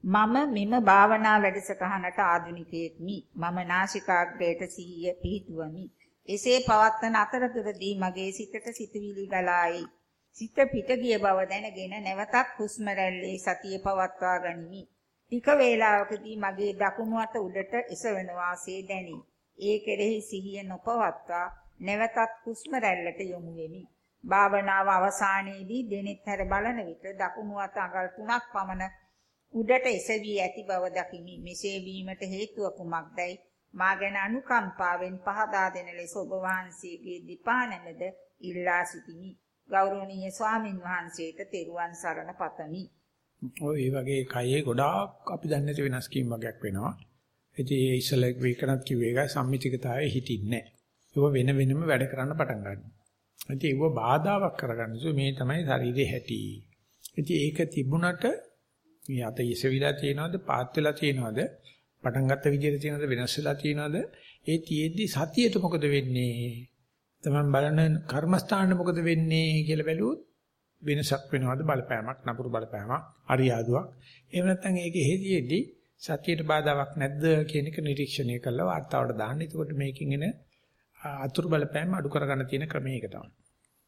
මම මෙම භාවනා වැඩසටහනට ආධුනිකයෙක්මි. මම නාසිකාග්‍රයට සිහිය පිහිටුවමි. එසේ පවත්වන අතරතුරදී මගේ සිතට සිතුවිලි ගලායි. සිත පිට ගිය බව දැනගෙන නැවතත් හුස්ම රැල්ලේ සතිය පවත්වා ගනිමි. ටික වේලාවකදී මගේ දකුණු අත උඩට එසවෙන වාසේ දැනේ. ඒ කෙරෙහි සිහිය නොපවත්වා නැවතත් හුස්ම රැල්ලට යොමු වෙමි. භාවනාව අවසානයේදී දෙනෙත් හැර බලන විට දකුණු අත අඟල් 3ක් පමණ උඩට එසවි ඇති බව දකිමි. මෙසේ වීමට හේතුව කුමක්දයි මා ගැන අනුකම්පාවෙන් පහදා දෙන ලෙස ඔබ වහන්සේගේ දීපා නැමද ඉල්ලා සිටිමි. ගෞරවනීය ස්වාමින් වහන්සේට තෙරුවන් සරණ පතමි. ඔය ඒ වගේ කයේ ගොඩාක් අපි දන්නේ නැති වෙනස් කීම් වගේක් වෙනවා. ඉතින් ඒ ඉස්සලෙක් වේකනත් කිව්වේ ඒකයි සම්මිතිකතාවයේ හිටින්නේ නැහැ. ඒක වෙන වෙනම වැඩ කරන්න පටන් ගන්නවා. ඉතින් ඒව බාධාවක් කරගන්න මේ තමයි ශරීරයේ හැටි. ඉතින් ඒක තිබුණට මේ අත ඉසවිලා තියෙනවද පාත් වෙලා තියෙනවද පටන් ගත්ත විදිහට තියෙනවද වෙනස් වෙලා තියෙනවද ඒ තියෙද්දි සතියට මොකද වෙන්නේ තමන් බලන කර්මස්ථාන මොකද වෙන්නේ කියලා බැලුවොත් වෙනසක් වෙනවද බලපෑමක් නපුරු බලපෑමක් අරියාදුවක් එහෙම නැත්නම් ඒකේ හේතියෙදි සතියට බාධාවක් නැද්ද කියන එක නිරීක්ෂණය කරලා වාර්තාවට දාන්න. එතකොට මේකෙන් එන අතුරු බලපෑම අඩු කරගන්න තියෙන ක්‍රමය ඒක තමයි.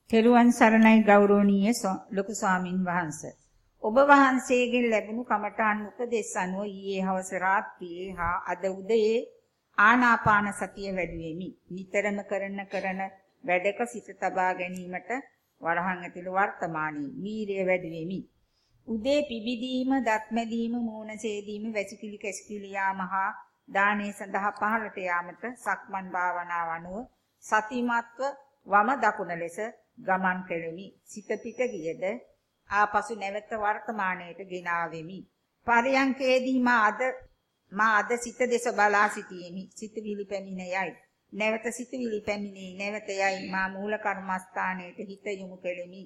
තෙරුවන් සරණයි ගෞරවනීය ලොකු ස්වාමින් වහන්සේ. ඔබ වහන්සේගෙන් ලැබුණු කමඨාන් උපදෙස් අනුව ඊයේ හවස රාත්‍රියේ හා අද උදයේ ආනාපාන සතිය වැඩි වෙමි. නිතරම කරන කරන වැඩක සිත තබා ගැනීමට වරහන් ඇතුළු වර්තමානයේ වීරිය වැඩි වෙමි. උදේ පිබිදීම, දත්මැදීම, මූණ සේදීම, වැසිකිලි කැසිකිලි යාම හා දානේ සඳහා පහළට යාමට සක්මන් භාවනාව අනුව සතිමත්ව වම දකුණ ලෙස ගමන් කෙලෙමි. සිත පිට ගියද ආපසු නැවත වර්තමානයට ගෙනාවෙමි. පරියංකේදී මා අද මා අද සිත දෙස බලා සිටියෙමි. සිතවිලි පැමිණ යයි. නැවත සිතවිලි පැමිණේ නැවත යයි මා මූල කර්මස්ථානයට හිත යොමු කෙලෙමි.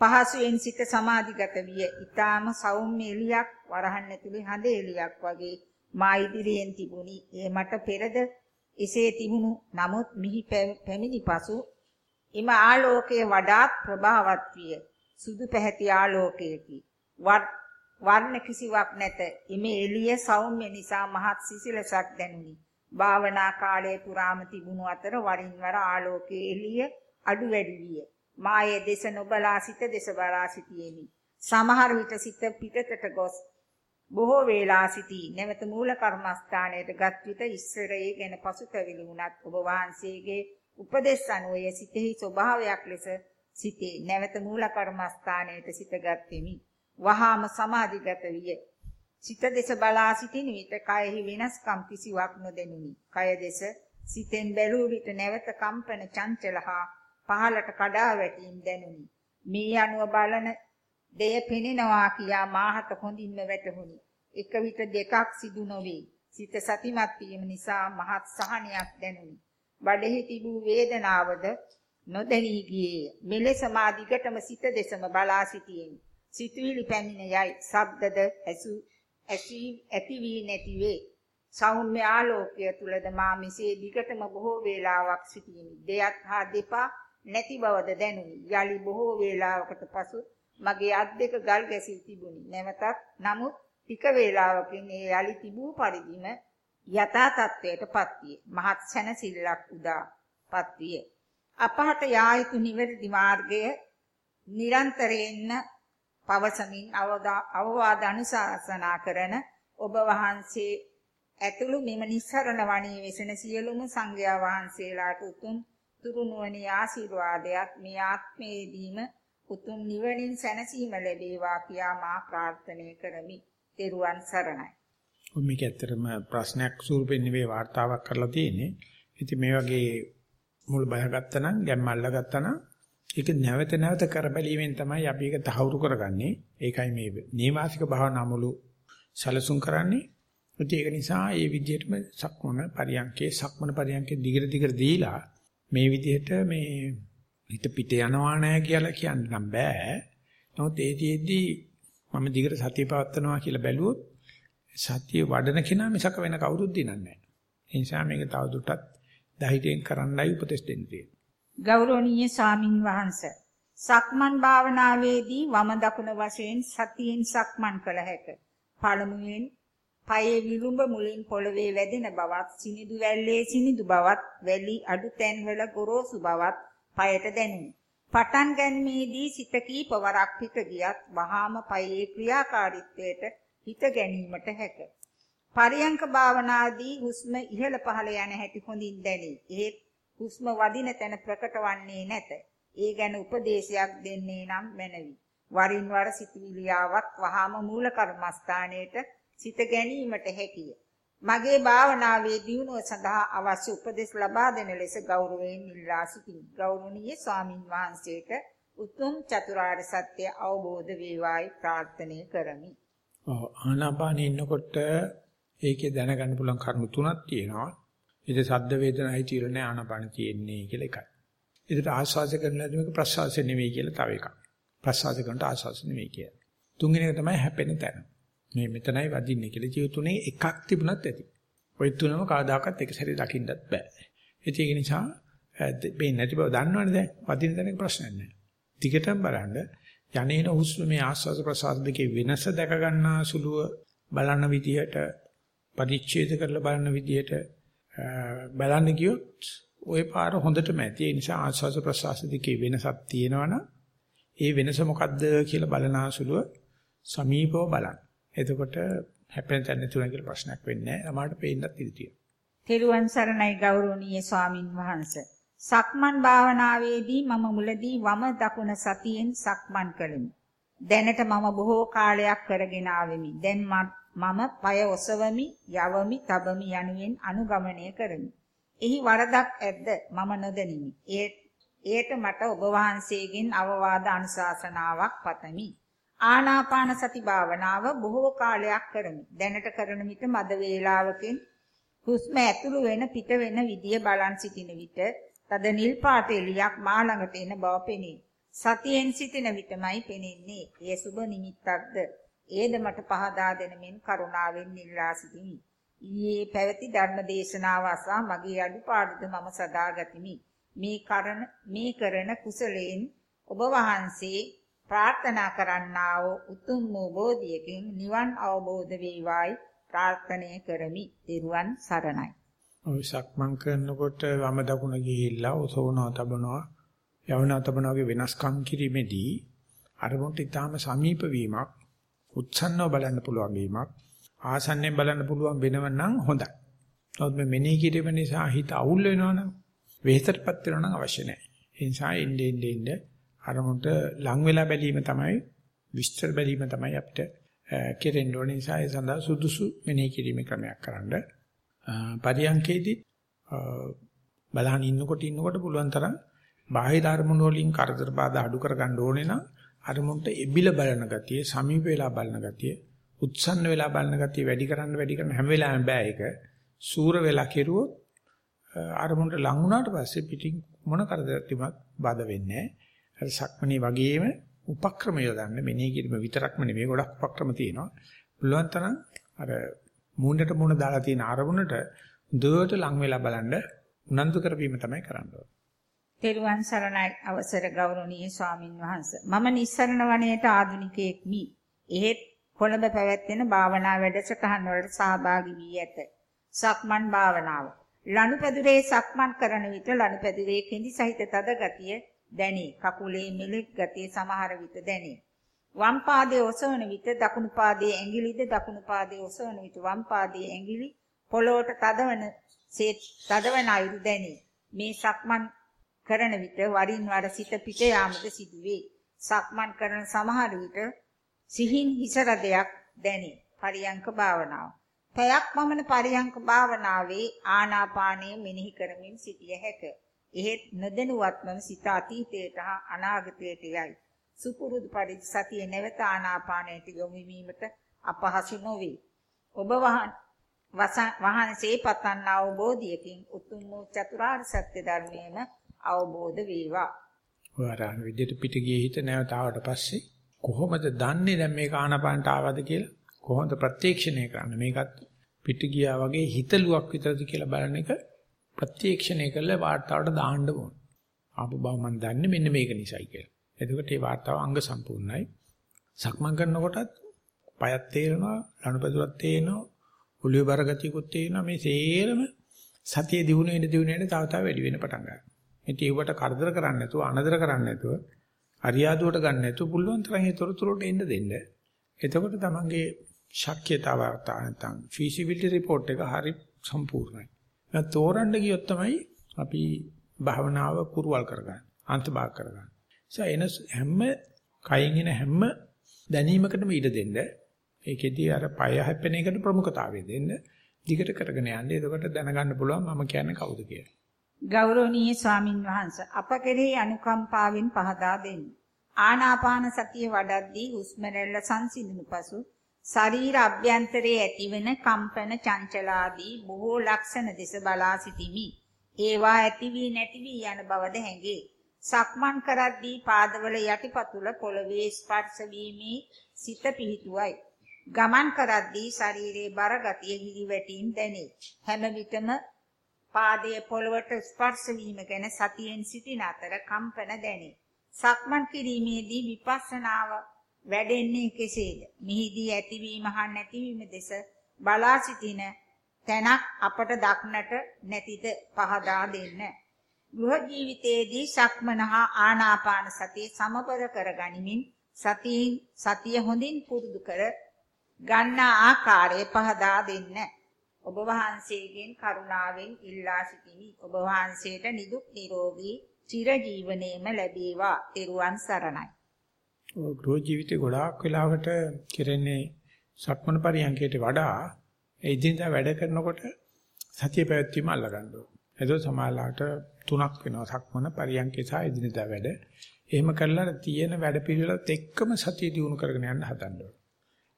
පහසුවෙන් සිත සමාධිගත විය. ඊටාම සෞම්‍ය එලියක් වරහන් ඇතුලේ හඳ එලියක් වගේ මා ඉදිරියෙන් තිබුණි. ඒ මට පෙරද එසේ තිබුණු නමුත් මිහි පැමිණි පසු එම ආලෝකයේ වඩාත් ප්‍රභාවත් විය. සුදු පැහැති ආලෝකයකි. වර්ණ කිසිවක් නැත. එමේ එළිය සෞම්‍ය නිසා මහත් සිසිලසක් දැනුනි. භාවනා කාලයේ පුරාම තිබුණු අතර වරින් වර ආලෝකයේ එළිය අඩු වැඩි විය. මායේ දේශ නොබලා සිට දේශ බලා සිටියෙමි. සමහර විට සිත පිටතට ගොස් බොහෝ වේලා සිටී. නැවත මූල කර්මස්ථානයට ගත් විට ඉස්සරේ ගැන පසුතැවිලි වුණත් ඔබ වහන්සේගේ උපදේශ අනුවය සිතෙහි ස්වභාවයක් ලෙස සිටේ. නැවත මූල කර්මස්ථානයට සිටගත්ෙමි. වහාම සමාධිගත විය. සිත දෙස බලා සිටින විට කයෙහි වෙනස්කම් කිසිවක් නොදෙනුනි. කය දෙස සිතෙන් බැලූ විට නැවත කම්පන චංචලහා පහළට කඩා වැටීම් දැනුනි. මේ අනුව බලන දෙය පෙනෙනවා කියා මාහත හොඳින්ම වැටහුණි. එක විට දෙකක් සිදු නොවේ. සිත සතිමත් වීම නිසා මහත් සහනයක් දැනුනි. බඩෙහි තිබූ වේදනාවද නොදැනී ගියේය. මෙලෙස මා දිගටම සිත දෙසම බලා සිටියෙමි. සිතුවිලි පැමිණ යයි. ශබ්දද ඇසු ඇසී ඇති වී නැති වේ. සෞම්‍ය ආලෝකය තුලද මා මෙසේ දිගටම බොහෝ වේලාවක් සිටියෙමි. දෙයත් හා දෙපා නැති බවද දැනුනි. යලි බොහෝ වේලාවකට පසු මගේ අත් දෙක ගල් ගැසී තිබුණි. නැවතත් නමුත් ටික වේලාවකින් ඒ යලි තිබූ පරිදිම යථා තත්වයටපත් විය. මහත් සැනසෙල්ලක් උදාපත් විය. අපහට යා යුතු නිවැරදි මාර්ගය නිරන්තරයෙන්ම පවසමින් අවවාද අනුශාසනා කරන ඔබ වහන්සේ ඇතුළු මෙම නිස්සරණ වණී වෙසෙන සියලුම සංඝයා වහන්සේලාට උතුම් තුරුණුවනි ආශිර්වාදයක් මේ ආත්මයේදීම උතුම් නිවනින් සැනසීම ලැබේවා කියා මා ප්‍රාර්ථනා කරමි. ත්වන් සරණයි. මේක ඇත්තටම ප්‍රශ්නයක් ස්වරූපෙන් නෙවෙයි වார்த்தාවක් කරලා තියෙන්නේ. ඉතින් මේ වගේ මුල් බහගත්තා නම් ගැම්ම අල්ලගත්තා නම් ඒක නැවත නැවත කරබැලීමෙන් තමයි අපි ඒක තහවුරු කරගන්නේ. ඒකයි මේ නේවාසික භාවනා මුළු සැලසුම් කරන්නේ. ඒක නිසා මේ විදිහටම සක්මන පරියන්කේ සක්මන පරියන්කේ දිගට දිගට දීලා මේ විදිහට මේ හිත පිට යනවා නෑ කියලා කියන්න නම් බෑ. නමුත් ඒතිෙද්දි මම දිගට සතිය පවත්නවා කියලා බැලුවොත් සතිය වඩන කෙනා මිසක වෙන කවුරුත් දිනන්නේ නෑ. ඒ නිසා මේක තවදුරටත් ධෛර්යයෙන් කරන්නයි උපදෙස් දෙන්න තියෙන්නේ. ගෞරවනීය ස්වාමින් වහන්සේ සක්මන් භාවනාවේදී වම දකුණ වශයෙන් සතියෙන් සක්මන් කළ හැක. පළමුවෙන් පයේ විලුඹ මුලින් පොළවේ වැදෙන බවත්, සිනිදු වැල්ලේ සිනිදු බවත්, වැලි අඩු තැන්වල ගොරෝසු බවත් පයට දැනුනි. පටන් ගැනීමේදී සිත කීපවරක් පිට ගියත් වහාම පයේ ක්‍රියාකාරීත්වයට හිත ගැනීමට හැක. පරියංක භාවනාදී හුස්ම ඉහළ පහළ යන හැටි හොඳින් දැනේ. ඒත් හුස්ම වදින තැන ප්‍රකට වන්නේ නැත. ඒ ගැන උපදේශයක් දෙන්නේ නම් මැනවි. වරින් වර සිතුවිලි ආවත් වහාම මූල කර්මස්ථානයේට සිත ගැනීමට හැකිය. මගේ භාවනාවේ දියුණුව සඳහා අවශ්‍ය උපදෙස් ලබා දෙන ලෙස ගෞරවයෙන් ඉල්ලා සිටිමි. ගෞරවනීය ස්වාමින් වහන්සේට උතුම් චතුරාර්ය සත්‍ය අවබෝධ වේවායි ප්‍රාර්ථනා කරමි. ඔව් ආනාපානෙ ඉන්නකොට ඒකේ දැනගන්න පුළුවන් කරුණු තුනක් තියෙනවා. ඉතින් සද්ද වේදනයි තීරණේ ආනාපාන තියෙන්නේ කියලා එකයි. ඉතින් ආස්වාද කරනකොට මේක ප්‍රසවාසය නෙවෙයි කියලා තව එකක්. ප්‍රසවාස කරනට ආස්වාස නෙවෙයි කියලා. තුන්වෙනි එක තමයි හැපෙන තැන. මේ මෙතනයි වදින්නේ කියලා. ජීව තුනේ එකක් තිබුණත් ඇති. ওই තුනම කවදාකවත් එක සැරේ දකින්නත් බෑ. ඒක නිසා මේ නැති බව දන්නවනේ දැන්. වදින තැනක ප්‍රශ්නයක් නැහැ. ටිකටම බලන්න යන්නේන හුස්ම මේ ආස්වාද ප්‍රසවාස දෙකේ වෙනස දැක ගන්නා සුළුව බලන විදිහට පරිච්ඡේද කරලා බලන විදිහට බලන්න ගියොත් ওই පාර හොඳටම ඇති. ඒ නිසා ආස්වාද ප්‍රසවාස දෙකේ වෙනසක් තියෙනවනම් ඒ වෙනස මොකද්ද කියලා බලනාසුලුව සමීපව බලන්න. එතකොට හැපෙන තැන තුන කියලා ප්‍රශ්නයක් වෙන්නේ නැහැ. ළමාට පේන්නත් ඉඩ තියෙනවා. තෙරුවන් සරණයි ගෞරවනීය ස්වාමින් වහන්සේ. සක්මන් භාවනාවේදී මම මුලදී වම දකුණ සතියෙන් සක්මන් කළෙමි. දැනට මම බොහෝ කාලයක් කරගෙන ආවෙමි. දැන් මම পায় ඔසවමි, යවමි, තබමි යනුවෙන් අනුගමනය කරමි. එහි වරදක් ඇද්ද මම නොදනිමි. ඒ එයට මට ඔබ වහන්සේගෙන් අවවාද අනුශාසනාවක් පතමි. ආනාපාන සති භාවනාව බොහෝ කාලයක් කරමි. දැනට කරන විට මද වේලාවකින් හුස්ම ඇතුළු වෙන පිට වෙන විදිය බලන් සිටින විට තද නිල් පාට එළියක් මා ළඟට එන බව පෙනේ. සතියෙන් සිටින විටමයි පෙනෙන්නේ. එය සුබ නිමිත්තක්ද? ඒද මට පහදා දෙන මෙන් කරුණාවෙන් ඉල්ලා සිටිමි. ඊයේ පැවති ධර්ම දේශනාව අසා මගේ අඩුපාඩුද මම සදා ගතිමි. මේ කරන මේ කරන කුසලයෙන් ඔබ වහන්සේ ප්‍රාර්ථනා කරන්නා වූ උතුම් වූ බෝධියකින් නිවන් අවබෝධ වේවායි ප්‍රාර්ථනා කරමි. ත්වන් සරණයි. ඔය සක්මන් කරනකොට වම දකුණ ගිහිල්ලා ඔසවනවා තබනවා යවනවා තබනවා වගේ වෙනස්කම් කිරීමේදී අරමුණට ඊටාම සමීප වීමක් උත්සන්නව බලන්න පුළුවන් වීමක් ආසන්නෙන් බලන්න පුළුවන් වෙනව නම් හොඳයි. නමුත් මේ මෙනෙහි කිරීම නිසා හිත අවුල් වෙනවනම් වෙහෙසටපත් වෙනවා නම් අවශ්‍ය නැහැ. ඒ නිසා එන්නේ එන්නේ එන්නේ අරමුණට ලං වෙලා බැලීම තමයි විස්තර බැලීම තමයි අපිට කෙරෙන්න ඕන නිසා ඒ සඳහා සුදුසු මෙනෙහි කිරීමේ ක්‍රමයක් කරන්න. පරියන්කේදී බලහන් ඉන්නකොට ඉන්නකොට පුළුවන් තරම් බාහිර අරමුණු වලින් කරදර බාධා අඩු කරගන්න ඕනේ නම් අරමුණට එබිල බලන ගතිය, සමීප වෙලා බලන ගතිය, උත්සන්න වෙලා බලන ගතිය වැඩි කරන්න වැඩි කරන්න හැම වෙලාවෙම බෑ ඒක. සූර වෙලා කෙරුවොත් අරමුණට ලං වුණාට පස්සේ පිටින් මොන කරදරයක් තිබුණත් බාධා වෙන්නේ නැහැ. අර සක්මණේ වගේම උපක්‍රම යොදන්න මෙනෙහි කිරීම විතරක්ම නෙමෙයි ගොඩක් උපක්‍රම තියෙනවා. පුළුවන් තරම් අර මූණට මූණ දාලා තියෙන අරමුණට දුවට ලං වෙලා බලන්න උනන්දු කරවීම තමයි කරන්න ඕනේ. තෙරුවන් සරණයි අවසර ගෞරවනීය ස්වාමින් වහන්සේ. මම නිස්සරණ වනයේට ආධුනිකයෙක්මි. එහෙත් කොළඹ පැවැත්වෙන භාවනා වැඩසටහන් වලට සහභාගී වී ඇත. සක්මන් භාවනාව ලනුපැදුරේ සක්මන් කරන විට ලනුපැදුරේ කෙඳි සහිත තද ගතිය දැනේ. කකුලේ මෙලෙක් ගතිය සමහර විට දැනේ. වම් පාදයේ ඔසවන විට දකුණු පාදයේ ඇඟිලිද දකුණු පාදයේ ඔසවන විට වම් පාදයේ ඇඟිලි පොළොවට තදවන තදවන අයුරු දැනේ. මේ සක්මන් කරන විට වරින් වර සිත පිට යාමද සිදුවේ. සක්මන් කරන සමහර විට සිහින් හිස රදයක් දැනේ. පරියංක භාවනාව පැයක් පමණ පරියංක භාවනාවේ ආනාපානය මෙනෙහි කරමින් සිටිය හැක. එහෙත් නොදැනුවත්වම සිත අතීතයට හා අනාගතයට යයි. සුපුරුදු පරිදි සතිය නැවත ආනාපානයට යොමු වීමට අපහසු නොවේ. ඔබ වහන්සේ පතන්නා වූ බෝධියකින් උතුම් වූ චතුරාර්ය සත්‍ය ධර්මයේම අවබෝධ වේවා. ඔයාලා විදියට පිට ගියේ හිත නැවත ආවට පස්සේ කොහොමද දන්නේ දැන් මේක ආනාපානට ආවද කියලා? කොහොමද ප්‍රත්‍යක්ෂණය කරන්නේ? මේකත් පිට ගියා වගේ හිතලුවක් විතරද කියලා බලන එක ප්‍රත්‍යක්ෂණය කරලා වාර්තාවට දාන්න ඕන. ආපු බව මම දන්නේ මෙන්න මේක නිසයි කියලා. එතකොට මේ වාර්තාව අංග සම්පූර්ණයි. සක්මන් කරනකොටත් පයත් තේරෙනවා, ලනුපැදුරක් තේරෙනවා, ඔළුවේ බර ගතියකුත් තේරෙනවා. මේ සේරම සතිය දිනු වෙන දිනු වෙන තව තව වැඩි වෙන පටන් ගන්නවා. ඉතින් ඒවට කරදර කරන්නේ නැතුව, අනදර කරන්නේ නැතුව, අරියාදුවට ගන්න නැතුව පුළුවන් තරම් ඒ තොරතුරට එන්න දෙන්න. එතකොට තමන්ගේ ශක්්‍යතාව නැත්නම් feasibility report එක හරි සම්පූර්ණයි. ඒක තෝරන්න ගියොත් තමයි අපි භාවනාව කුරුවල් කරගන්න. අන්තභාග කරගන්න. ඒ එන හැම කයින් එන හැම දැනීමකටම ඉඩ දෙන්න. ඒකෙදී අර පය හැපෙන එකට ප්‍රමුඛතාවය දෙන්න. දිගට කරගෙන යන්න. එතකොට දැනගන්න පුළුවන් මම කියන්නේ කවුද කියලා. ගෞරවනීය ස්වාමින් වහන්සේ අප කෙරෙහි අනුකම්පාවෙන් පහදා දෙන්න. ආනාපාන සතිය වඩද්දී හුස්ම රැල්ල සංසිඳුණු පසු ශරීර අභ්‍යන්තරයේ ඇතිවන කම්පන චංචලාදී බොහෝ ලක්ෂණ දෙස බලා සිටිමි. ඒවා ඇති වී නැති වී යන බවද හැඟේ. සක්මන් කරද්දී පාදවල යටිපතුල පොළවේ ස්පර්ශ වීමේ සිත පිහිටුවයි. ගමන් කරද්දී ශරීරයේ බර ගතිය හිරිවැටීම් දැනේ. හැම විටම පාදයේ පොළවට ස්පර්ශ වීම ගැන සතියෙන් සිටින අතර කම්පන දැනේ. සක්මන් කිරීමේදී විපස්සනාව වැඩෙන්නේ කෙසේද? මිහිදී ඇතිවීම හා නැතිවීම දෙස බලා සිටින තැනක් අපට දක්නට නැතිද පහදා දෙන්න. ගෘහ ජීවිතයේදී සක්මන හා ආනාපාන සතිය සමබර කර ගනිමින් සතියින් සතිය හොඳින් පුරුදු කර ගන්නා ආකාරය පහදා දෙන්න. ඔබ වහන්සේගෙන් කරුණාවෙන් ඉල්ලා සිටිමි. ඔබ වහන්සේට නිදුක් නිරෝගී චිරජීවනයේම ලැබේවා. ත්වන් සරණයි. ගෘහ ජීවිතේ ගොඩාක් වෙලාවට කෙරෙන්නේ සක්මන පරියන්කයට වඩා එදිනදා වැඩ කරනකොට සතිය පැවැත්වීම අල්ල ගන්න ඕනේ. එතකොට සමාලාට තුනක් වෙනවා සක්මන පරියන්කේ සහ එදිනදා වැඩ. එහෙම කරලා තියෙන වැඩ පිළිවෙලත් එක්කම සතිය දිනු කරගෙන යන්න හදන්න ඕනේ.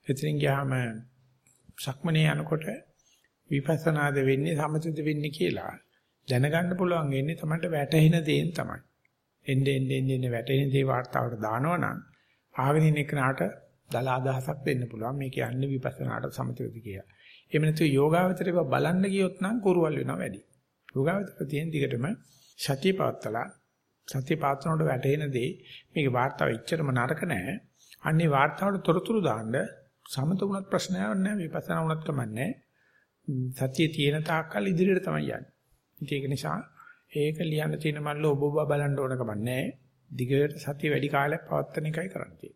එතනින් ගියාම සක්මනේ යනකොට විපස්සනාද වෙන්නේ සමතද වෙන්නේ කියලා දැනගන්න පුළුවන් වෙන්නේ තමයි වැටහෙන දේෙන් තමයි. එන්නේ එන්නේ එන්නේ වැටහෙන දේ වාර්තාවට දානවනම් ආවෙන ඉන්න කෙනාට දල අදහසක් දෙන්න පුළුවන්. මේ කියන්නේ විපස්සනාට සමතද කියලා. එහෙම නැත්නම් යෝගාවචරය බලන්න ගියොත් නම් කුරුවල් වෙනවා වැඩි. යෝගාවචර තියෙන දිගටම සතිය පවත්තලා සතිය පාත්‍රනට වැටෙන දේ මේක වාර්තාව ඉච්චරම නරක නැහැ. අන්නේ වාර්තාවට තොරතුරු දාන්න සමත වුණත් ප්‍රශ්නයක් නැහැ විපස්සනා වුණත් කමන්නේ. සතිය තියෙන තාක්කල් ඉදිරියට තමයි යන්නේ. ඒක නිසා ඒක ලියන්න තියෙන මල්ල ඔබ ඔබ බලන්න ඕන කමන්නේ. දිගට සතිය වැඩි කාලයක් පවත්වන එකයි කරන්නේ.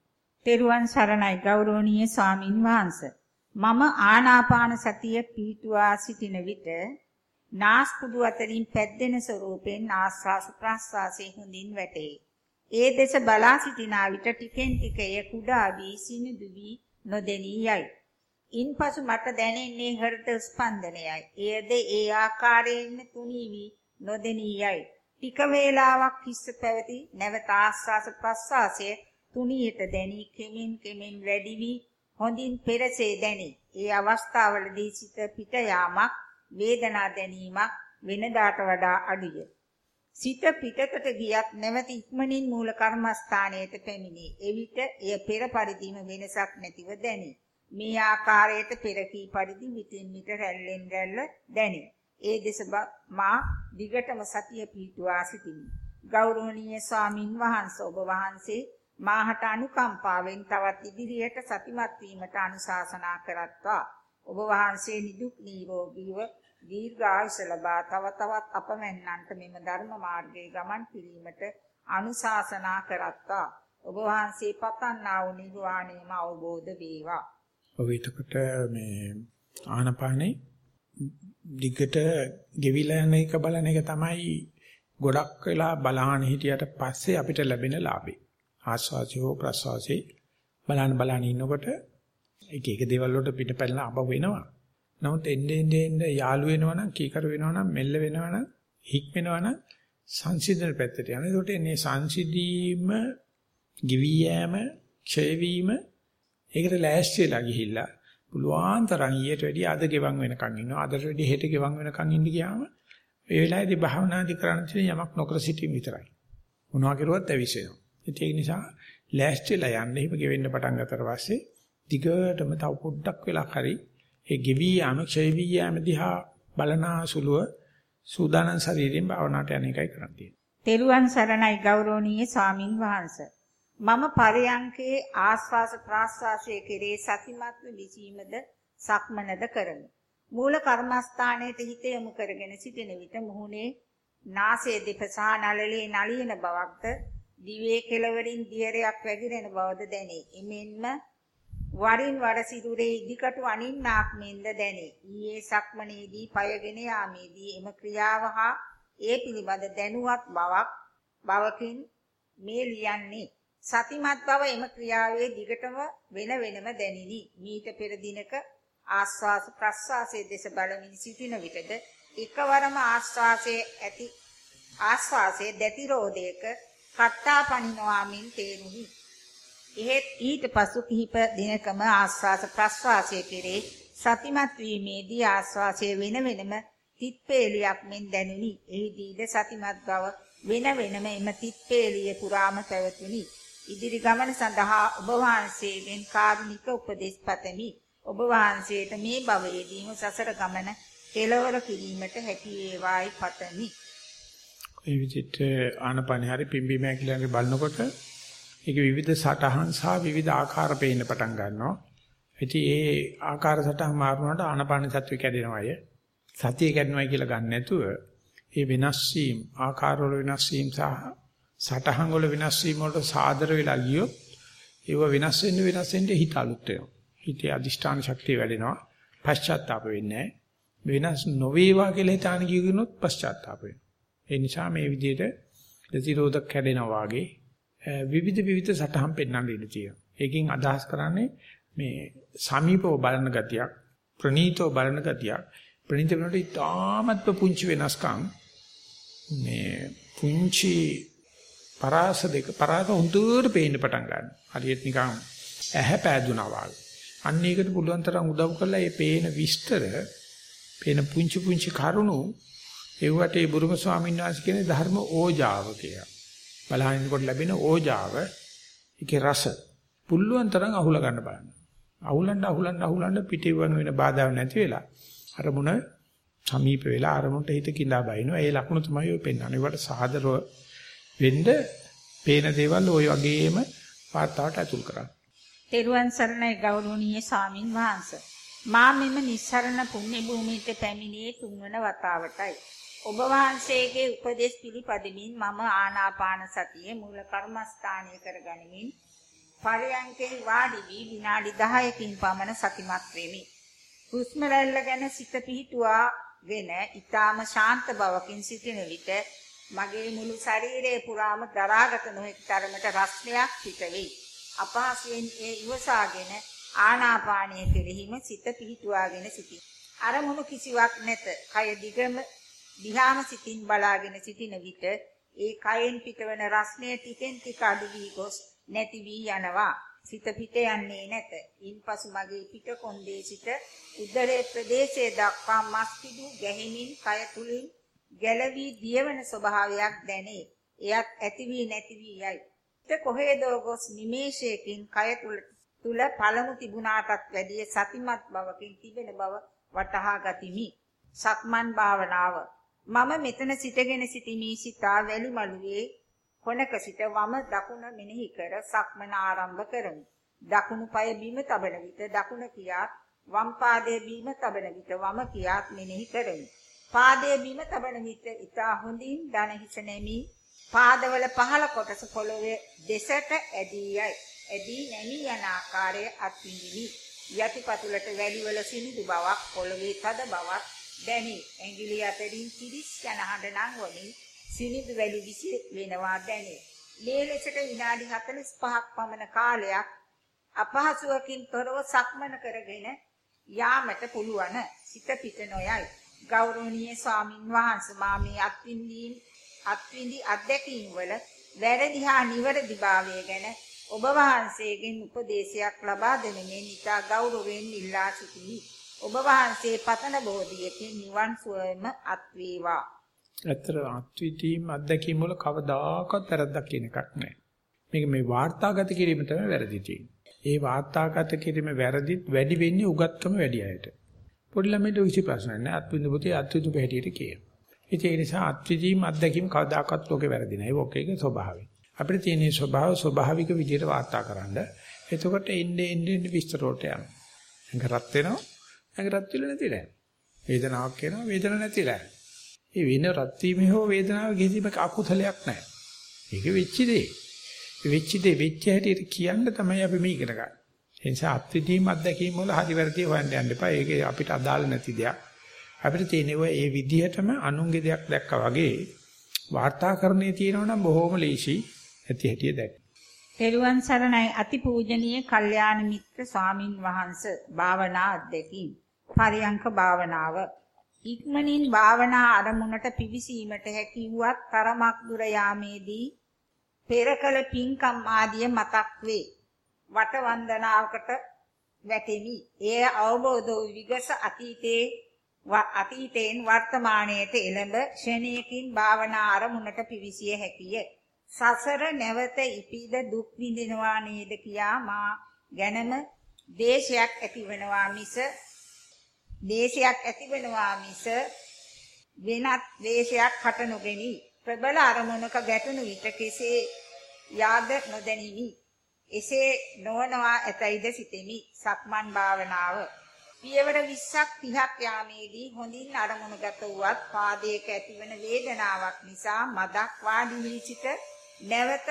තෙරුවන් සරණයි ගෞරවනීය ස්වාමින් වහන්සේ. මම ආනාපාන සතිය පීඨුවා සිටින විට නාස්පුඩු අතරින් පැද්දෙන ස්වරූපෙන් ආස්වාස ප්‍රාස්වාසයේ හොඳින් වැටේ. ඒ දෙස බලා සිටින විට ටිකෙන් ටික එය කුඩා වී සිනිදු වී නොදෙනී යයි. ඉන්පසු මට දැනෙන්නේ හෘද ස්පන්දනයයි. එයද ඒ ආකාරයෙන්ම තුනී වී නොදෙනී යයි. ටික වේලාවක් හිස්ස පැවති නැවත ආස්වාස ප්‍රාස්වාසයේ තුනීට දැනී කෙමින් කෙමින් වැඩි වී හොඳින් පෙරසේ දැනේ. ඒ අවස්ථාවලදී සිත පිට යාමක් වේදනා දැනීමක් වෙනදාට වඩා අඩුය. සිත පිටතට ගියත් නැවත ඉක්මනින් මූල කර්මස්ථානයට පැමිණේ. එවිට එය පෙර පරිදිම වෙනසක් නැතිව දැනේ. මේ ආකාරයට පෙර කී පරිදි විටින් විට රැල්ලෙන් රැල්ල දැනේ. ඒ දෙස මා දිගටම සතිය පිහිටුවා සිටිමි. ගෞරවනීය ස්වාමින් වහන්සේ ඔබ වහන්සේ මාහට අනුකම්පාවෙන් තවත් ඉදිරියට සතිමත් වීමට අනුශාසනා කරත්වා. ඔබ වහන්සේ නිදුක් නිරෝගීව දීර්ඝායුෂ ලබා තව තවත් අපමෙන්නන්ට මෙම ධර්ම මාර්ගයේ ගමන් කිරීමට අනුශාසනා කරත්තා. ඔබ වහන්සේ පතන්නා වූ නිර්වාණයම අවබෝධ වේවා. ඔව් එතකොට මේ ආනපානේ දිගට ගෙවිලා යන එක බලන එක තමයි ගොඩක් වෙලා බලහන් හිටියට පස්සේ අපිට ලැබෙන ලාභේ. ආස්වාසියෝ ප්‍රසවාසී බලන බලන ඉන්නකොට එක එක දේවල් වලට පිටපැල්ලා අප වෙනවා. නමුත් එන්නේ එන්නේ යාළු වෙනවනම් කීකර වෙනවනම් මෙල්ල වෙනවනම් හික් වෙනවනම් සංසිඳන පැත්තට යනවා. ඒකට එන්නේ සංසිඳීම, ගිවි යෑම, ක්ෂය වීම ඒකට ලෑස්තිලා ගිහිල්ලා පුළුවන් තරම් ඊට වැඩිය අද ගෙවන් වෙනකන් ඉන්නවා. අදට වැඩිය හෙට ගෙවන් වෙනකන් ඉන්න ගියාම ඒ වෙලාවේදී භාවනාදි කරන්න තියෙන යමක් නොකර සිටීම විතරයි. මොනවා කරුවත් ඇවිස්සෙනවා. ඒක නිසා ලෑස්තිලා යන්න හිම ගෙවෙන්න පටන් ගත්තට පස්සේ දිගටම තව පොඩ්ඩක් වෙලා හරි ඒ ගෙවි යාම ක්ෂය වී යාම දිහා බලනාසුලුව සූදානම් ශරීරයෙන් භාවනාවට යන එකයි කරන්නේ. තෙරුවන් සරණයි ගෞරවනීය ස්වාමින් වහන්සේ. මම පරයන්කේ ආස්වාස ප්‍රාස්වාසයේ කෙරේ සතිමත්ව විසීමද සක්මනද කරමි. මූල කර්මස්ථානයේ හිත යොමු කරගෙන සිටින විට මුහුණේ නාසයේ දෙපසා නළලේ නලියන බවක්ද දිවේ කෙළවරින් දියරයක් වැగిරෙන බවද දැනේ. එමෙන්ම වරින් වර සිරුරේ ඉදිකටු අනින්නාක් මෙන්ද දැනේ. ඊයේ සක්මනේදී පයගෙන යාමේදී එම ක්‍රියාව හා ඒ පිළිබඳ දැනුවත් බවක් බවකින් මේ ලියන්නේ සතිමත් බව එම ක්‍රියාවේ දිගටම වෙන වෙනම දැනිනි. මීට පෙර දිනක ආස්වාස ප්‍රස්වාසයේ දෙස බලමින් සිටින විටද එකවරම ආස්වාසයේ ඇති ආස්වාසයේ දැති රෝධයක කට්ටා පනිනවා මින් තේරුනි. එහෙත් ඊට පසු කිහිප දිනකම ආස්වාස ප්‍රස්වාසයේ කෙරේ සතිමත් වීමේදී ආස්වාසයේ වෙන වෙනම තිත්පේලියක් මෙන් දැනුනි. එහිදීද සතිමත් බව වෙන වෙනම එම තිත්පේලිය පුරාම පැවතුනි. ඉදිරි ගමන සඳහා ඔබ වහන්සේගෙන් කාරුණික උපදෙස් පතමි. ඔබ වහන්සේට මේ භවයේදීම සසර ගමන කෙලවර කිරීමට හැකි වේවායි පතමි. ඒ විදිහට ආනපන හරි පිම්බි මෑකිලන්ගේ බලනකොට ඒක විවිධ සටහන් සහ විවිධ ආකාර පේන්න පටන් ගන්නවා. ඉතින් ඒ ආකාර සටහන් මාරුනට ආනපන සත්‍ය කැඩෙනවය. සතිය කැඩෙනවයි කියලා ගන්න නැතුව ඒ වෙනස් වීම ආකාර වල වෙනස් වීම සහ සටහන් වල වෙනස් වීම වලට සාදර වෙලා ගියොත් ඒව වෙනස් වෙන්න වෙනස් වෙන්න හිත අලුත් වෙනවා. හිතේ අදිෂ්ඨාන ශක්තිය වැඩෙනවා. පශ්චාත්තාප වෙන්නේ වෙනස් නොවේවා කියලා හිතාන කියනොත් පශ්චාත්තාප වෙනවා. ඒ නිසා මේ විදිහට ප්‍රතිරෝධක කැඩෙනවා වගේ විවිධ විවිධ සටහන් පෙන්වන්න ඉඩ තියෙනවා. ඒකෙන් අදහස් කරන්නේ මේ සමීපව බලන ගතියක්, ප්‍රනීතව බලන ගතියක්, ප්‍රනීත වෙනකොට ඉතාමත්ම පුංචි වෙනස්කම් මේ පුංචි පරාස දෙක පරාස හුදුට පේන්න පටන් ගන්නවා. හරියට නිකන් ඇහැ පෑදුනා වගේ. අන්න ඒකට පුළුවන් තරම් උදව් කරලා මේ පේන විස්තර, පේන පුංචි පුංචි කරුණු ඒවට ඒ බුරුම ස්වාමීන් වහන්සේ කියන්නේ ධර්ම ඕජාව කියලා. බලහිනකොට ලැබෙන ඕජාව ඒකේ රස පුළුවන් තරම් අහුල ගන්න බලන්න. අහුලන්න අහුලන්න අහුලන්න පිටිවන වෙන බාධා නැති වෙලා අරමුණ සමීප වෙලා අරමුණට හිත කිඳා බයිනවා. ඒ ලකුණු තමයි ඔය පෙන්වන්නේ. ඒවට සාදරව වෙන්න පේන දේවල් ওই වගේම වාර්තාවට ඇතුල් කරන්න. තෙරුවන් සරණයි ගෞරවනීය ස්වාමින් වහන්සේ. මා මෙම නිස්සරණ පුණ්‍ය භූමියට පැමිණියේ තුන්වන වතාවටයි. ඔබ වහන්සේගේ උපදෙස් පිළිපදමින් මම ආනාපාන සතියේ මූල කර්මස්ථානය කරගනිමින් පරයන්කේ වාඩි වී විනාඩි 10කින් පමණ සතිමත් වෙමි. හුස්ම රැල්ල ගැන සිත පිහිටුවාගෙන ඊටාම ශාන්ත බවකින් සිටින විට මගේ මුළු ශරීරයේ පුරාම දරාගත නොහැකි තරමට රස්නයක් පිට වෙයි. අපහසුයෙන් ඒ ඉවසාගෙන ආනාපානය කෙරෙහිම සිත පිහිටුවාගෙන සිටි. අරමුණු කිසිවක් නැත. කය දිගම දිහාම සිතින් බලාගෙන සිටින විට ඒ කයෙන් පිටවන රස්නය ටිකෙන් ටික අඩු වී ගොස් නැති වී යනවා. සිත පිට යන්නේ නැත. ඉන්පසු මගේ පිට කොන්දේ සිට උදරයේ ප්‍රදේශයේ දක්වා මස් පිඩු ගැහිමින් කය තුලින් ගැලවි දියවන ස්වභාවයක් දැනේ. එයත් ඇති වී නැති වී යයි. සිත කොහෙදෝ ගොස් නිමේෂයකින් කය තුල තුල පළමු තිබුණාටත් වැඩිය සතිමත් බවකින් තිබෙන බව වටහා ගතිමි. සක්මන් භාවනාව මම මෙතන සිටගෙන සිටිමි සිතා වැලි මළුවේ කොනක සිට වම දකුණ මෙනෙහි කර සක්මන ආරම්භ කරමි. දකුණු පාය බිම තබන විට දකුණ කියාත් වම් පාදයේ බිම තබන විට වම කියාත් මෙනෙහි කරමි. පාදයේ බිම තබන විට ඊතා හොඳින් දන හිස නැමි පාදවල පහළ කොටස පොළවේ දෙසට ඇදී යයි. ඇදී නැමි යන ආකාරය අත්විඳිමි. යටිපතුලට වැලිවල සිනිඳු බවක් පොළවේ තද බවක් දැනේ. ඇඟිලි අතරින් කිරිස් යන හඬ නංවමින් සිනිඳු වැලි විසි වෙනවා දැනේ. මේ ලෙසට විනාඩි 45ක් පමණ කාලයක් අපහසුවකින් තොරව සක්මන කරගෙන යාමට පුළුවන්. සිත පිට නොයයි. ගෞරවනීය ස්වාමින් වහන්සේ මා මේ අත්විඳීම් අත්විඳි අත්දැකීම් වල වැරදි හා නිවැරදිභාවය ගැන ඔබ වහන්සේගෙන් උපදේශයක් ලබා දෙනෙමින් ඉතා ගෞරවයෙන් ඉල්ලා සිටිමි. ඔබ වහන්සේ පතන බෝධියකින් නිවන් සුවයම අත් වේවා. ඇත්තට අත්විඳීම් අත්දැකීම් වල කවදාකවත් වැරද්දක් කියන එකක් නැහැ. මේක මේ වාර්තාගත කිරීම තමයි වැරදි තියෙන්නේ. ඒ වාර්තාගත කිරීම වැරදිත් වැඩි වෙන්නේ උගත්කම වැඩි අයට. පොඩි ළමයිට කිසි ප්‍රශ්නයක් නැහැ. අත්විඳ පුතේ අත්විඳපු හැටියට කියනවා. ඉතින් ඒ නිසා අත්විඳීම් අත්දැකීම් කවදාකවත් ලෝකේ වැරදි නැහැ. ඒක ඔකේක ස්වභාවය. අපිට තියෙන ස්වභාව ස්වභාවික විදිහට වාර්තා කරන්න. එතකොට එන්නේ එන්නේ විස්තර වලට යනවා. ඒක රත් වෙනවා. ඒක රත් වෙලා නැතිලා. වේදනාවක් එනවා වේදනාවක් නැතිලා. ඒ වෙන රත් වීමේ හෝ වේදනාව කිසිම අකුසලයක් නැහැ. ඒක වෙච්ච දේ. වෙච්ච දේ වෙච්ච හැටියට කියන්න තමයි අපි මේ ඉගෙන ගන්න. ඒ නිසා අත්විඳීම් අත්දැකීම් වල හරි වැරදි හොයන්න යන්න එපා. ඒක අපිට අදාළ නැති දෙයක්. අපිට තියෙනවා ඒ විදිහටම අනුන්ගේ දෙයක් දැක්කා වගේ වාර්තාකරණයේ තියෙනවා නම් බොහොම ලේසි ඇති හැටිය දැක්. පෙරුවන් සරණයි අතිපූජනීය කල්යාණ මිත්‍ර ස්වාමින් වහන්සේ භාවනා අධ්‍යක්ීම් පරියංක භාවනාව ඉක්මනින් භාවනා අරමුණට පිවිසීමට හැකි වුවත් තරමක් දුර යාමේදී පෙරකල පින්කම් ආදිය මතක් වේ වට වන්දනාවකට වැටෙමි. එය අවබෝධ වූ විගස අතීතයේ අතීතයෙන් වර්තමානයට එළඹ ක්ෂණයකින් භාවනා අරමුණට පිවිසිය හැකිය. සසර නැවත ඉපිද දුක් විඳිනවා නේද කියා මා ගැනම දේශයක් ඇතිවෙනවා මිස දේශයක් ඇතිවෙනවා මිස වෙනත් දේශයක් හට නොගෙනි. ප්‍රබල අරමුණක ගැටුණු විට කෙසේ යාද නොදැනිමි. එසේ නොවනවා ඇතයිද සිතෙමි. සක්මන් භාවනාව. පියවර 20ක් 30ක් යාමේදී හොඳින් අරමුණගත වුවත් පාදයක ඇතිවන වේදනාවක් නිසා මදක් වාඩි වී සිට නැවත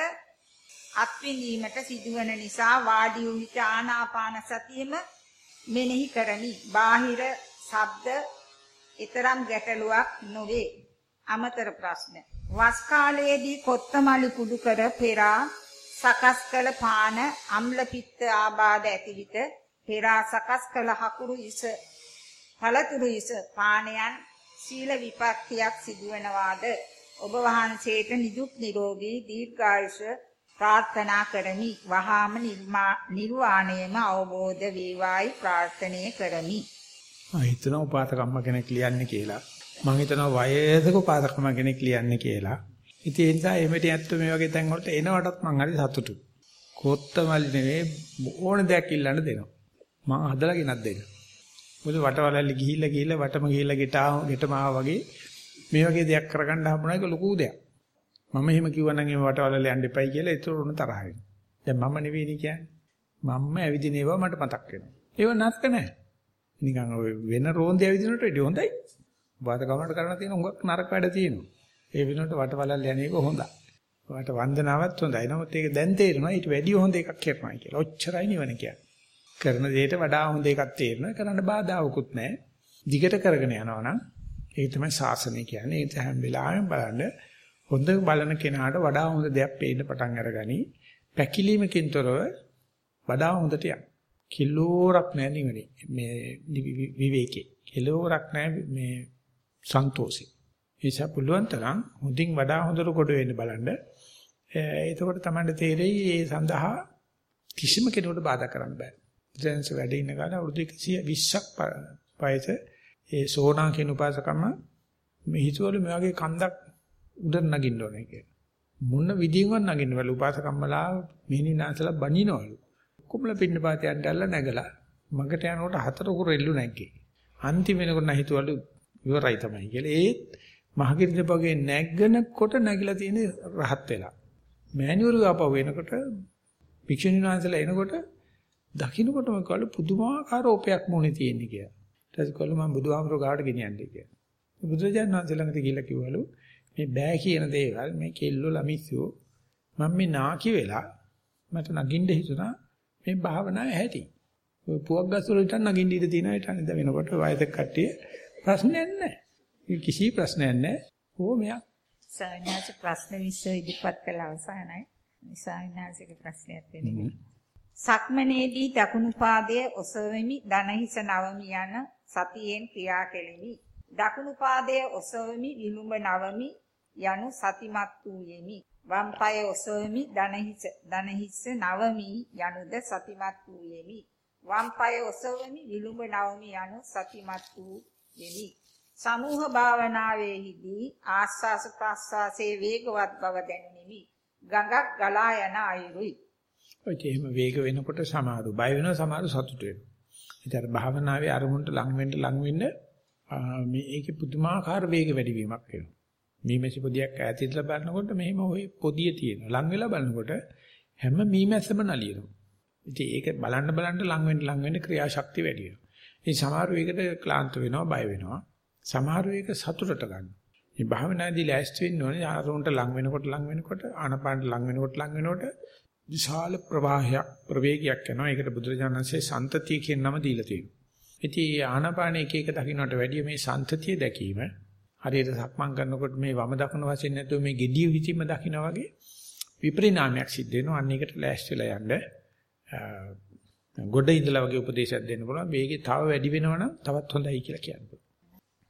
අත්විඳීමට සිදුවන නිසා වාඩි වූ විට ආනාපාන සතියෙම මෙනෙහි කරමි. බාහිර ශබ්ද ඊතරම් ගැටලුවක් නොවේ. අමතර ප්‍රශ්න. වස් කාලයේදී කොත්තමලි කුඩු කර පෙරා සකස් කළ පාන අම්ල පිත්ත ආබාධ ඇති විට පෙරා සකස් කළ හකුරු ඉස පළතුරු ඉස පානයන් සීල විපත්තියක් සිදුවනවාද? ඔබ වහන්සේට නිදුක් නිරෝගී දීර්ඝායුෂ ප්‍රාර්ථනා කරමි. වහාම නිර්වාණයම අවබෝධ වේවායි ප්‍රාර්ථනා කරමි. මම හිතනවා උපාසකම්ම කෙනෙක් ලියන්නේ කියලා. මම හිතනවා වයසක උපාසකම්ම කෙනෙක් ලියන්නේ කියලා. ඉතින් ඒ නිසා එමෙට ඇත්ත මේ වගේ තැන් වලට එනවටත් මං හරි සතුටුයි. කොත්තමල්ලි නෙවෙයි ඕන දෙයක් ඉල්ලන්න දෙනවා. මං හදලා ගෙනත් දෙන්න මොකද වටවලල්ලි ගිහිල්ලා ගිහිල්ලා වටම ගිහිල්ලා ගෙටා ගෙටම වගේ මේ වගේ දෙයක් කරගන්න හම්බුනා එක ලොකු දෙයක්. මම එහෙම කිව්වනම් එහෙම වටවලල්ලි යන්න එපයි කියලා ඒතර උන තරහ වෙනවා. දැන් මම නෙවෙයිනේ කියන්නේ. මම්ම ඇවිදින ඒවා මට මතක් වෙනවා. ඒව නරක නැහැ නිකන් ඔය වෙන රෝන්දේ ඇවිදිනට වඩා හොඳයි. වාත ගමනට කරන්න තියෙන හුඟක් නරක වැඩ තියෙනවා. ඒ වෙනුවට වටවලල්ලි යන එක හොඳයි වට වන්දනාවත් හොඳයි නමුත් ඒක දැන් තේරෙනවා ඊට වැඩිය හොඳ එකක් කරනවා කියලා ඔච්චරයි නිවන කියන්නේ කරන දෙයට වඩා හොඳ එකක් තේරෙනවා කරන්න බාධාවකුත් නැහැ. දිගට කරගෙන යනවා නම් ඒක තමයි ශාසනය කියන්නේ. ඒක හැම වෙලාවෙම බලන්න හොඳ බලන කෙනාට වඩා හොඳ දෙයක් පේන්න පටන් අරගනි. පැකිලීමකින් තොරව වඩා හොඳට යන්න. කිලෝරක් නැහැ නිවනේ. මේ විවේකේ. කිලෝරක් නැහැ මේ සන්තෝෂේ. ඒසත් පුළුවන් තරම් හොඳින් වඩා හොඳට කොට වෙන්න බලන්න. එතකොට තමයි තේරෙයි ඒ සඳහා කිසිම කෙනෙකුට බාධා කරන්න බෑ. දැන්ස වැඩ ඉන්න කාලේ අවුරුදු 120ක් වයස ඒ සෝනා කියන උපාසකම මේ හිතුවලු මේ වගේ කන්දක් උඩ නගින්න ඕනේ කියලා. මොන විදියෙන්වත් නගින්න බැලු උපාසකම්මලා මිනිනාසලා බනිනවලු. කුඹල පින්න පාතයන්ට ඇල්ල නැගලා මගට යනකොට හතර කුරෙල්ලු නැග්ගේ. අන්තිම වෙනකොට නම් හිතුවලු ඉවරයි තමයි කියලා. ඒත් මහකිරිදපගේ නැග්ගනකොට නැගිලා තියෙන රහත් වෙලා. මෑණිවරු ආපහු එනකොට භික්ෂුණීන් වහන්සේලා එනකොට දකින්නකොටම කළු පුදුමාකාර ඕපයක් මොනේ තියෙන්නේ කියලා. ඊට පස්සේ කළු මම බුදුහාමරෝ ගාවට ගෙනියන්නේ කියලා. බුදුරජාණන් වහන්සේ ළඟට ගිහිල්ලා කිව්වලු මේ බෑ කියන දේවල් මේ කෙල්ලෝ ළමිස්සු මම මේ නාකි වෙලා මට නගින්න හිතුණා මේ භාවනාවේ ඇති. ඔය පුවක් ගස් වලට නගින්න ඉඳ තියෙනවා ඊට අනිද වෙනකොට වයසක කට්ටිය ප්‍රශ්නයක් නැහැ. කිසි ප්‍රශ්නයක් නැහැ. ඕ මෙයා සායනාච ප්‍රශ්න විශ්ව ඉදිරිපත් කළ අවසానයි. සායනාචික ප්‍රශ්නයක් වෙන්නේ. සක්මනේදී දකුණු පාදයේ ඔසවෙමි දනහිස නවමි යන සතියෙන් ක්‍රියා කෙලිමි. දකුණු පාදයේ ඔසවෙමි විලුඹ නවමි යනු සතිමත් වූ යෙමි. වම් පාය ඔසවෙමි දනහිස දනහිස නවමි යනුද සතිමත් වූ යෙමි. වම් පාය ඔසවෙමි විලුඹ නවමි යනු සතිමත් වූ යෙමි. සමූහ භාවනාවේදී ආස්වාස ප්‍රස්වාසයේ වේගවත් බව දැනුනිමි. ගඟක් ගලා යන අයුරුයි. ඔය එහෙම වේග වෙනකොට සමහරු බය වෙනවා සමහරු සතුටු වෙනවා. ඉතින් භාවනාවේ අරමුණට ලං වෙන්න ලං වෙන්න මේ ඒකේ පුදුමාකාර වේග වැඩි වීමක් වෙනවා. මීමැසි පොදියක් ඈත ඉඳලා බලනකොට මෙහෙම ওই පොදිය තියෙනවා. ලං වෙලා බලනකොට හැම මීමැස්සම නලියනවා. ඉතින් ඒක බලන්න බලන්න ලං වෙන්න ලං වෙන්න ක්‍රියාශක්තිය වැඩි වෙනවා. ඉතින් සමහරු ඒකට ක්ලාන්ත වෙනවා බය වෙනවා. සමහරු ඒක සතුටට ගන්නවා. මේ භාවනාදී ලෑස්ති වෙන්න ඕනේ ආරොන්ට ලං වෙනකොට ලං වෙනකොට ආනපානට ලං වෙනකොට ලං වෙනකොට විශාල ප්‍රවාහයක් ප්‍රවේගයක් යනවා. ඒකට බුදුරජාණන්සේ සන්තතිය කියන නම දීලා තියෙනවා. ඉතින් ආනාපාන එක එක දකින්නට වැඩිය මේ සන්තතිය දැකීම හරියට සක්මන් කරනකොට මේ වම දකුණ වශයෙන් නැතුව මේ gediy විචිම දකින්න වගේ විපරිණාමයක් සිද්ධ වෙනවා. අන්න ඒකට ලෑස්ති වෙලා යන්න ගොඩ ඉඳලා වගේ උපදේශයක් දෙන්න පුළුවන්. වේගය තව වැඩි වෙනවනම් තවත් හොඳයි කියලා කියන්න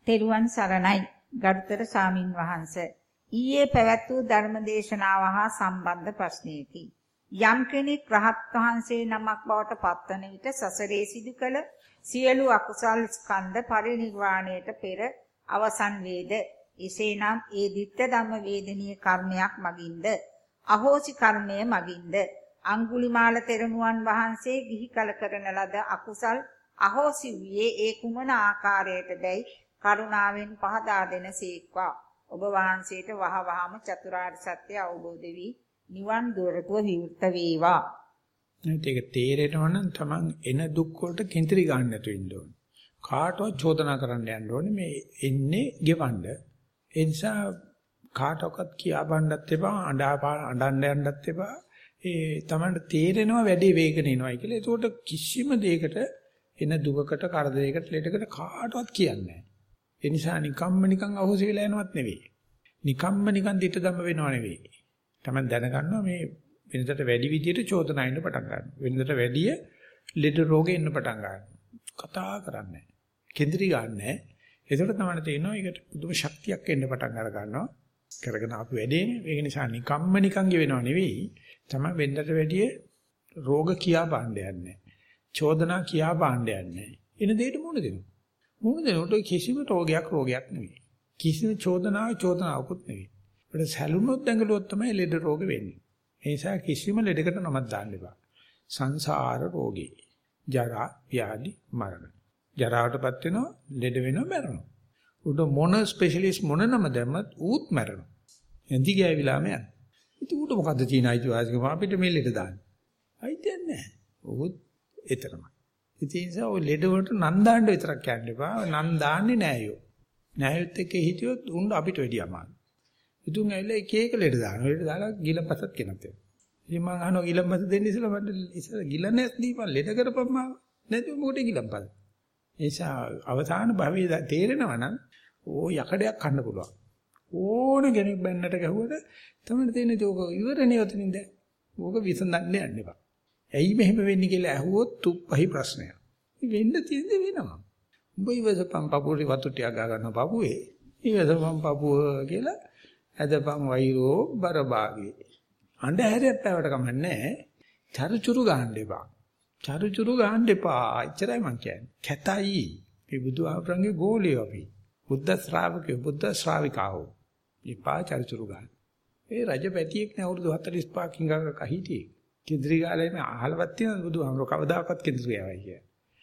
තෙරුවන් සරණයි. ගරුතර සාමින් වහන්සේ. ඊයේ පැවැත් වූ ධර්මදේශනාව හා සම්බන්ධ ප්‍රශ්නයකි. යම් කෙනෙක් රහත් වහන්සේ නමක් බවට පත්වන විට සසරේ සිදු කළ සියලු අකුසල් ස්කන්ධ පරිනිර්වාණයට පෙර අවසන් වේද? එසේනම් ඒ ditta ධම්ම වේදනීය කර්මයක් මගින්ද? අහෝසි කර්මය මගින්ද? අඟුලිමාල තෙරණුවන් වහන්සේ ගිහි කල කරන ලද අකුසල් අහෝසි වූයේ ඒ කුමන ආකාරයටදයි කරුණාවෙන් පහදා දෙන සීක්වා ඔබ වහන්සේට වහවහම චතුරාර්ය සත්‍ය අවබෝධ වී නිවන් දොරටුව විවෘත වේවා. ඒක තේරෙනවා නම් Taman එන දුක් වලට කේන්ද්‍රී ගන්න නැතුව ඉන්න ඕනේ. කාටවත් චෝදනා කරන්න යන්න ඕනේ මේ එන්නේ ගෙවන්න. ඒ නිසා කාටවත් කියා බණ්ඩත් එපා අඬා අඬන්න යන්නත් එපා. ඒ Tamanට තේරෙනවා වැඩි වේගන එනවායි කියලා. ඒකට කිසිම දෙයකට එන දුකකට කරදරයකට ලෙඩකට කාටවත් කියන්නේ නැහැ. ඒ නිසා නිකම්ම නිකන් අහෝසි වෙලා යනවත් නෙවෙයි. නිකම්ම නිකන් දිට ධම්ම වෙනව නෙවෙයි. Taman දැනගන්නවා මේ වෙනදට වැඩි විදියට චෝදනා ඉන්න පටන් ගන්නවා. වෙනදට වැඩිය ලෙඩ රෝගෙ ඉන්න පටන් ගන්නවා. කතා කරන්නේ. කේන්ද්‍රී ගන්නෑ. ඒකට තමයි තේරෙනවා ඒකට පුදුම ශක්තියක් එන්න පටන් අර ගන්නවා. කරගෙන ආපු වැඩේනේ. ඒක නිසා නිකම්ම නිකන් ගෙවෙනව නෙවෙයි. තමයි වෙනදට වැඩිය රෝග කියා පාණ්ඩ යන්නේ. චෝදනා කියා පාණ්ඩ යන්නේ. එන දෙයට මුණ දෙනවා. මුණ දෙනකොට කිසිම රෝගයක් රෝගයක් නෙවෙයි. කිසිම චෝදනාවක් චෝදනාවකුත් නෙවෙයි. ඒකට සැලුනොත් දැඟලුවොත් තමයි ලෙඩ රෝග වෙන්නේ. ඒ නිසා කිසිම ලෙඩකට නමක් දාන්න එපා. සංසාර රෝගේ. ජරා, ව්‍යාධි, මරණ. ජරාවටපත් වෙනවා, ලෙඩ වෙනවා, මැරෙනවා. උඩ මොන ස්පෙෂලිස්ට් මොන නම දැම්මත් ඌත් මැරෙනවා. එන්දි ගෑවිලාම යන. ඉතින් ඌට මොකද්ද තියෙන අයිතිවාසිකම අපිට මේ ලෙඩ දාන්න. අයිතියක් නැහැ. ඌත් එතරම්යි. ඉතින් ඒ නිසා ඔය ලෙඩ වලට නන් දාන්න විතරක් කියන්න එපා. නන් දාන්නේ නෑ යෝ. නෑයොත් එක්ක හිටියොත් උන් අපිට වැඩි අමාරුයි. ඉතින් ඇවිල්ලා එක එක ලෙඩ දානවා. ලෙඩ දාලා ගිලපසත් කෙනත් වෙනවා. ඉතින් මම අහනවා ගිලපස දෙන්න ඉස්සලා මට ඉස්සලා ගිලන්නේ දීපන් ලෙඩ කරපම්මා. නැතුව මොකටද ගිලපස? ඒ නිසා අවසාන භවයේ තේරෙනවා නම් ඕ යකඩයක් කන්න පුළුවන්. ඕන කෙනෙක් බැන්නට ගැහුවට තමයි තේන්නේ ඒක ඉවරනේ ඔතනින්ද. ඕක විසඳන්න යන්න එපා. ඇයි මෙහෙම වෙන්නේ කියලා ඇහුවොත් තුප්පහයි ප්‍රශ්නයක්. වෙන්න තියෙන්නේ වෙනවා. උඹ ඉවසපන් පපුවේ වතු ටික ගා ගන්න පපුවේ. ඉවසපන් පපුව කියලා ඇදපන් වෛරෝ බරභාගේ. අඬ හැරයක් පැවට කමන්නේ. චරුචුරු ගහන්න එපා. චරුචුරු ගහන්න එපා. එච්චරයි මං කියන්නේ. කැතයි. මේ බුදුහාමරංගේ ගෝලිය අපි. බුද්ධ ශ්‍රාවකයෝ බුද්ධ ශ්‍රාවිකාවෝ. එපා චරුචුරු ගහන්න. ඒ රජපැටියෙක් නේ අවුරුදු 45කින් ගාක හිටියේ. කෙන්ද්‍රී ගාලේ අහලවත් තියෙන බුදුහාමර කවදාකවත් කෙන්ද්‍රී ගෑවයි කිය.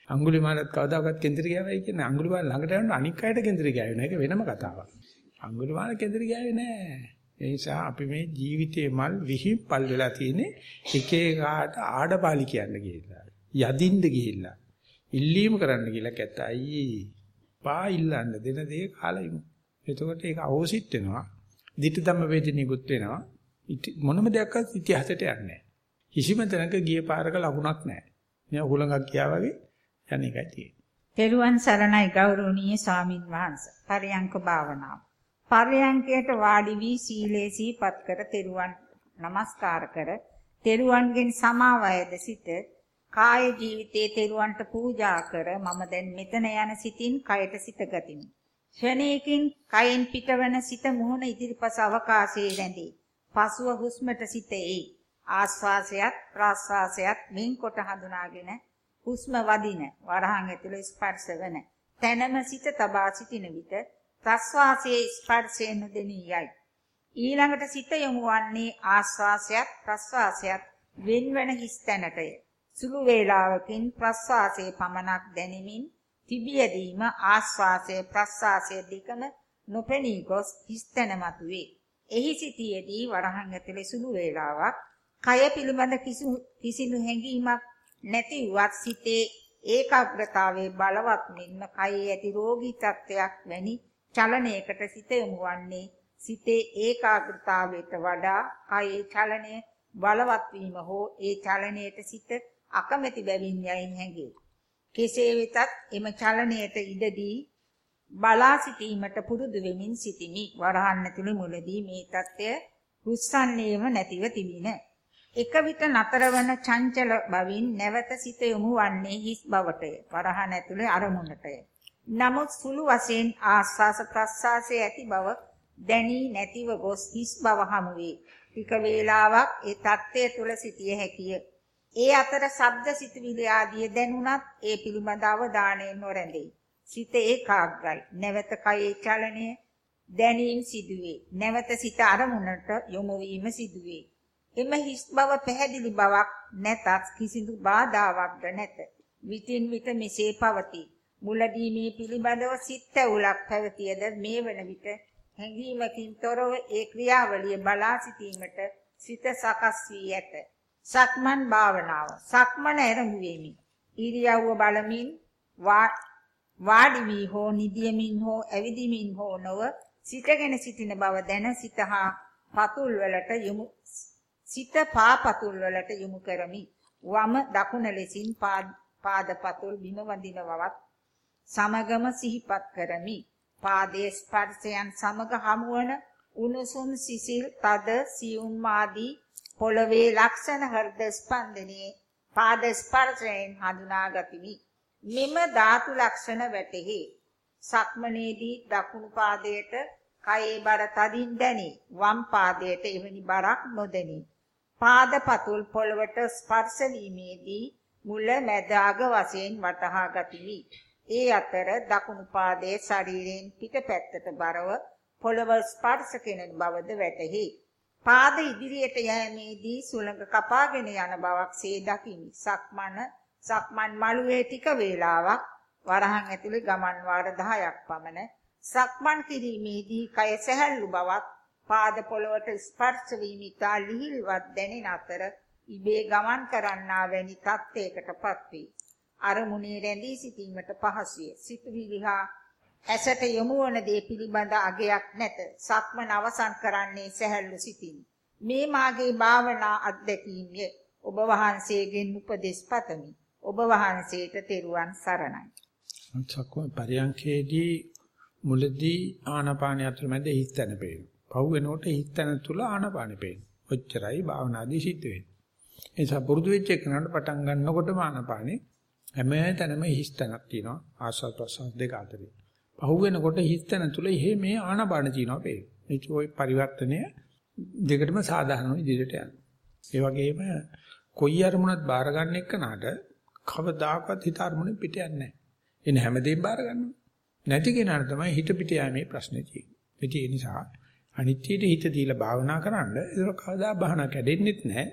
අඟුලිමාලත් කවදාකවත් කෙන්ද්‍රී ගෑවයි කියන්නේ අඟුලිමාල ළඟට යනකොට අනික් අයට කෙන්ද්‍රී ගෑවෙන එක වෙනම කතාවක්. අඟුලිමාල කෙන්ද්‍රී ගෑවේ නෑ. ඒ නිසා අපි මේ ජීවිතේ මල් විහිපල් වෙලා තියෙන්නේ එක එකාට ආඩපාලි කියන්න ගිහිල්ලා. යදින්ද ගිහිල්ලා. ඉල්ලීම කරන්න කියලා කැතයි. පා ඉල්ලන්න දෙන දේ කාලා ඉමු. එතකොට ඒක අහෝසිට වෙනවා. දිට්ඨ ධම්ම වේදිනියකුත් වෙනවා. මොනම දෙයක්වත් ඉතිහාසයට යන්නේ නැහැ. කිසිම තැනක ගිය පාරක ලකුණක් නැහැ. මේ උහුලඟක් ගියා වගේ යන එකයි තියෙන්නේ. තෙරුවන් සරණයි ගෞරවනීය ස්වාමින් වහන්සේ. පරයන්ක භාවනාව. පරයන්කයට වාඩි වී සීලේ සීපත් කර තෙරුවන් নমස්කාර කර තෙරුවන්ගෙන් සමාවයද සිට කාය ජීවිතයේ තෙරුවන්ට පූජා කර මම දැන් මෙතන යන සිතින් කයට සිත ගතිමි. ක්ෂණයකින් කයෙන් පිටවන සිත මුහුණ ඉදිරිපස අවකාශයේ රැඳේ. පසුව හුස්මට සිත එයි. ආස්වාසයත් ප්‍රාස්වාසයත් මින්කොට හඳුනාගෙන හුස්ම වදින වරහන් ඇතුළේ ස්පර්ශ වන තැනම සිත තබා සිටින විට ප්‍රස්වාසයේ ස්පර්ශය නොදෙනී යයි. ඊළඟට සිත යොමු වන්නේ ආස්වාසයත් ප්‍රස්වාසයත් වෙන්වන හිස් තැනටය. සුළු වේලාවකින් ප්‍රස්වාසයේ පමණක් දැනෙමින් තිබියදීම ආස්වාසය ප්‍රස්වාසය දෙකම නොපෙනී ගොස් හිස් තැන මතුවේ. එහි සිටියේදී වරහන් ඇතුලේ සුළු වේලාවක් කය පිළිබඳ කිසිදු හැඟීමක් නැති වත් සිතේ ඒකාග්‍රතාවයේ බලවත් මෙන්ම කයේ ඇති රෝගී තත්ත්වයක් වැනි චලනයකට සිත යොමුවන්නේ සිතේ ඒකාග්‍රතාවයට වඩා කයේ චලනය බලවත් වීම හෝ ඒ චලනයට සිත අකමැති බැවින් යයින් හැඟේ. කෙසේ වෙතත් එම චලනයට ඉඩදී බලා සිටීමට පුරුදු වෙමින් සිටිමි. වරහන් ඇතුළේ මුලදී මේ தත්ත්වය රුස්සන්නේම නැතිව තිබිනේ. එක විට නතරවන චංචල බවින් නැවත සිත යොමු වන්නේ හිස් බවටය. වරහන් ඇතුලේ අරමුණටය. නමුත් සුළු වශයෙන් ආස්වාස ප්‍රස්වාසයේ ඇති බව දැනී නැතිව ගොස් හිස් බව හමු වේ. ටික වේලාවක් ඒ தත්ත්වය තුල සිටිය හැකිය. ඒ අතර ශබ්ද සිතුවිලි ආදී දැනුණත් ඒ පිළිබඳ අවධානයෙන් නොරැඳේ. සිත ඒකාග්‍රයි. නැවත කයේ චලනය දැනීම සිදුවේ. නැවත සිත අරමුණට යොමු වීම සිදුවේ. එම හිස් බව පැහැදිලි බවක් නැතත් කිසිදු බාධාවක්ද නැත. විටින් විට මෙසේ පවතී. මුලදී මේ පිළිබඳව සිත් ඇවුලක් පැවතියද මේ වන විට හැඟීමකින් තොරව ඒ ක්‍රියාවලිය බලා සිටීමට සිත සකස් වී ඇත. සක්මන් භාවනාව. සක්මන ආරම්භ වෙමි. ඉරියව්ව බලමින් වාඩි වී හෝ නිදියමින් හෝ ඇවිදිමින් හෝ නොව සිටගෙන සිටින බව දැන සිතහා පතුල් වලට යොමු සිත පා පතුල් වලට යොමු කරමි. වම දකුණ ලෙසින් පාද පතුල් බිම වඳින බවත් සමගම සිහිපත් කරමි. පාදයේ ස්පර්ශයන් සමග හමුවන උණුසුම් සිසිල් තද සියුම් ආදී පොළවේ ලක්ෂණ හෘද ස්පන්දනයේ පාද ස්පර්ශයෙන් හඳුනා ගතිමි. මෙම ධාතු ලක්ෂණ වැටෙහි. සක්මනේදී දකුණු පාදයට කයේ බර තදින් දැනේ. වම් පාදයට එවැනි බරක් නොදැනේ. පාද පතුල් පොළවට ස්පර්ශ වීමේදී මුල මැද අග වශයෙන් වටහා ගතිමි. ඒ අතර දකුණු පාදයේ ශරීරයෙන් පිටපැත්තට බරව පොළව ස්පර්ශ කෙරෙන බවද වැටහි. පාද ඉදිරියට යෑමේදී සුළඟ කපාගෙන යන බවක් සේ දකිමි. සක්මන සක්මන් මළුවේ ටික වේලාවක් වරහන් ඇතුලේ ගමන් වාර 10ක් පමණ සක්මන් කිරීමේදී කය සැහැල්ලු බවක් පාද පොළවට ස්පර්ශ වීම ඉතා ලිහිල්වත් දැනෙන අතර ඉබේ ගමන් කරන්නා වැනි තත්ත්වයකටපත් වේ. අරමුණේ රැඳී සිටීමට පහසුය. සිතුවිලි හා ඇසට යොමු වන දේ පිළිබඳ අගයක් නැත. සක්මන අවසන් කරන්නේ සැහැල්ලු සිතින්. මේ මාගේ භාවනා අත්දැකීම්ය. ඔබ වහන්සේගෙන් උපදෙස් පතමි. ඔබ වහන්සේට තෙරුවන් සරණයි. සක්ම පරියන්කේදී මුලදී ආනාපානිය අතරමැද හිස්තැන පේනවා. පහු වෙනකොට හිස්තැන තුල ආනාපානෙ පේනවා. ඔච්චරයි භාවනාදී සිද්ධ වෙන්නේ. ඒ නිසා පුරුදු වෙච්ච එකනට පටන් ගන්නකොටම ආනාපානෙ හැම තැනම හිස්තැනක් තියෙනවා. ආස්වාද ප්‍රසවාස දෙක අතරේ. පහු වෙනකොට හිස්තැන තුල එහෙ මේ ආනාපාන තියෙනවා පේනවා. ඒ ඔය පරිවර්තනය දෙකටම සාධාරණව ඉදිරියට යනවා. ඒ වගේම කොයි අරමුණක් බාර ගන්න එක්කනට කවදාකවත් හිත අරමුණෙන් පිට යන්නේ නැහැ. එන හැමදේම බාර ගන්නවා. නැති කෙනාට තමයි හිත පිට යෑමේ ප්‍රශ්නේ තියෙන්නේ. ඒ නිසා අනිත්‍යයට හිත දීලා භාවනා කරන්න ඒක කවදා භාවනා කැඩෙන්නෙත් නැහැ.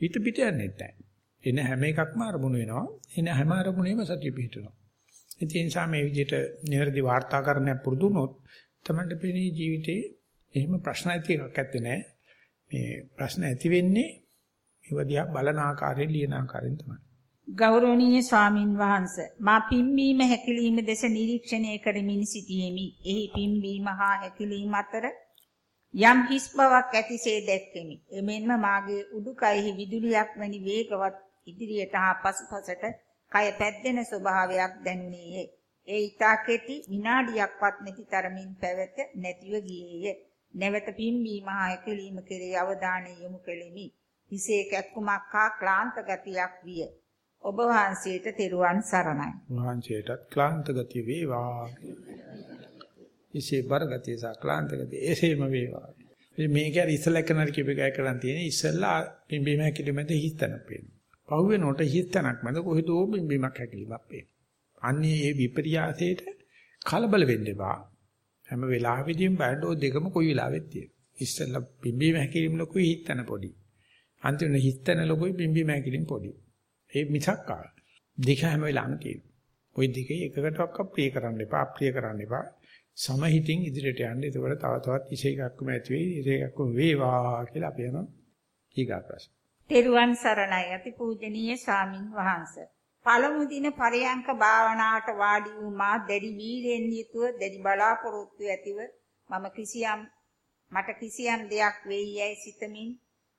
හිත පිට යන්නෙත් නැහැ. එන හැම එකක්ම අරමුණු වෙනවා. එන හැම අරමුණේම සතිය පිහිටනවා. ඒ නිසා මේ විදිහට නිවැරදි වාර්තාකරණයක් පුරුදු වුණොත් තමයි පෙනේ ජීවිතේ එහෙම ප්‍රශ්න ඇති එකක් ඇත්තේ නැහැ. මේ ප්‍රශ්න ඇති වෙන්නේ ඒවදියා බලන ආකාරයෙන් ලියන ආකාරයෙන් තමයි. ගෞරවනීය ස්වාමින් වහන්සේ මා පිම්බීම හැකිලිම දෙස නිරීක්ෂණය කරමින් සිටියෙමි. එහි පිම්බීම හා හැකිලිම අතර යම් හිස් බවක් ඇතිසේ දැක්කෙමි. එමෙන්ම මාගේ උඩුකයෙහි විදුලියක් වැනි වේගවත් ඉදිරියට හා පසුපසට කය පැද්දෙන ස්වභාවයක් දැනුනේය. ඒ ඊතා කෙටි විනාඩියක්වත් නැති තරමින් පැවත නැතිව ගියේය. නැවත පිම්බීම හා හැකිලිම කෙරේ අවධානය යොමු කෙලිමි. හිසේ කැක්කුමක් හා ක්ලාන්ත ගතියක් විය. ඔබ වහන්සේට තෙරුවන් සරණයි. වහන්සේටත් ක්ලාන්ත ගතිය වේවා. ඉසේ බරගතිය සහ ක්ලාන්ත ගතිය එසේම වේවා. මේක ඇර ඉස්සලා කරන කිප එකයි කරන් තියෙන ඉස්සලා පිම්බීම හැකිලිමද හිතන පේන. පහුවේ නොට හිතනක් මැද කොහෙදෝ පිම්බීමක් හැකිලිමක් පේන. අන්නේ මේ විපර්යාසයට කලබල වෙන්න එපා. හැම වෙලාවෙදීම බඩෝ දෙකම කොයි වෙලාවෙත් තියෙන. ඉස්සලා පිම්බීම හැකිලිම ලොකුයි හිතන පොඩි. අන්තිමට හිතන ලොකුයි පිම්බීම හැකිලිම පොඩි. ඒ මිසක් ආ දෙක හැම වෙලාවෙම තියෙනවා. ওই දෙකේ එකකටවත් ප්‍රිය කරන්න එපා, අප්‍රිය කරන්න එපා. සමහිතින් ඉදිරියට යන්න. එතකොට තව තවත් ඉෂේකක්ම ඇති වෙයි. ඉෂේකක්ම වේවා කියලා අපි යනවා. ඊගා ප්‍රශ්න. තෙරුවන් සරණයි අති පූජනීය ස්වාමින් වහන්සේ. පළමු දින පරයන්ක භාවනාවට වාඩි වූ මා දැඩි වීරෙන් යුතුව දැඩි බලාපොරොත්තු ඇතිව මම කිසියම් මට කිසියම් දෙයක් වෙයි යයි සිතමින්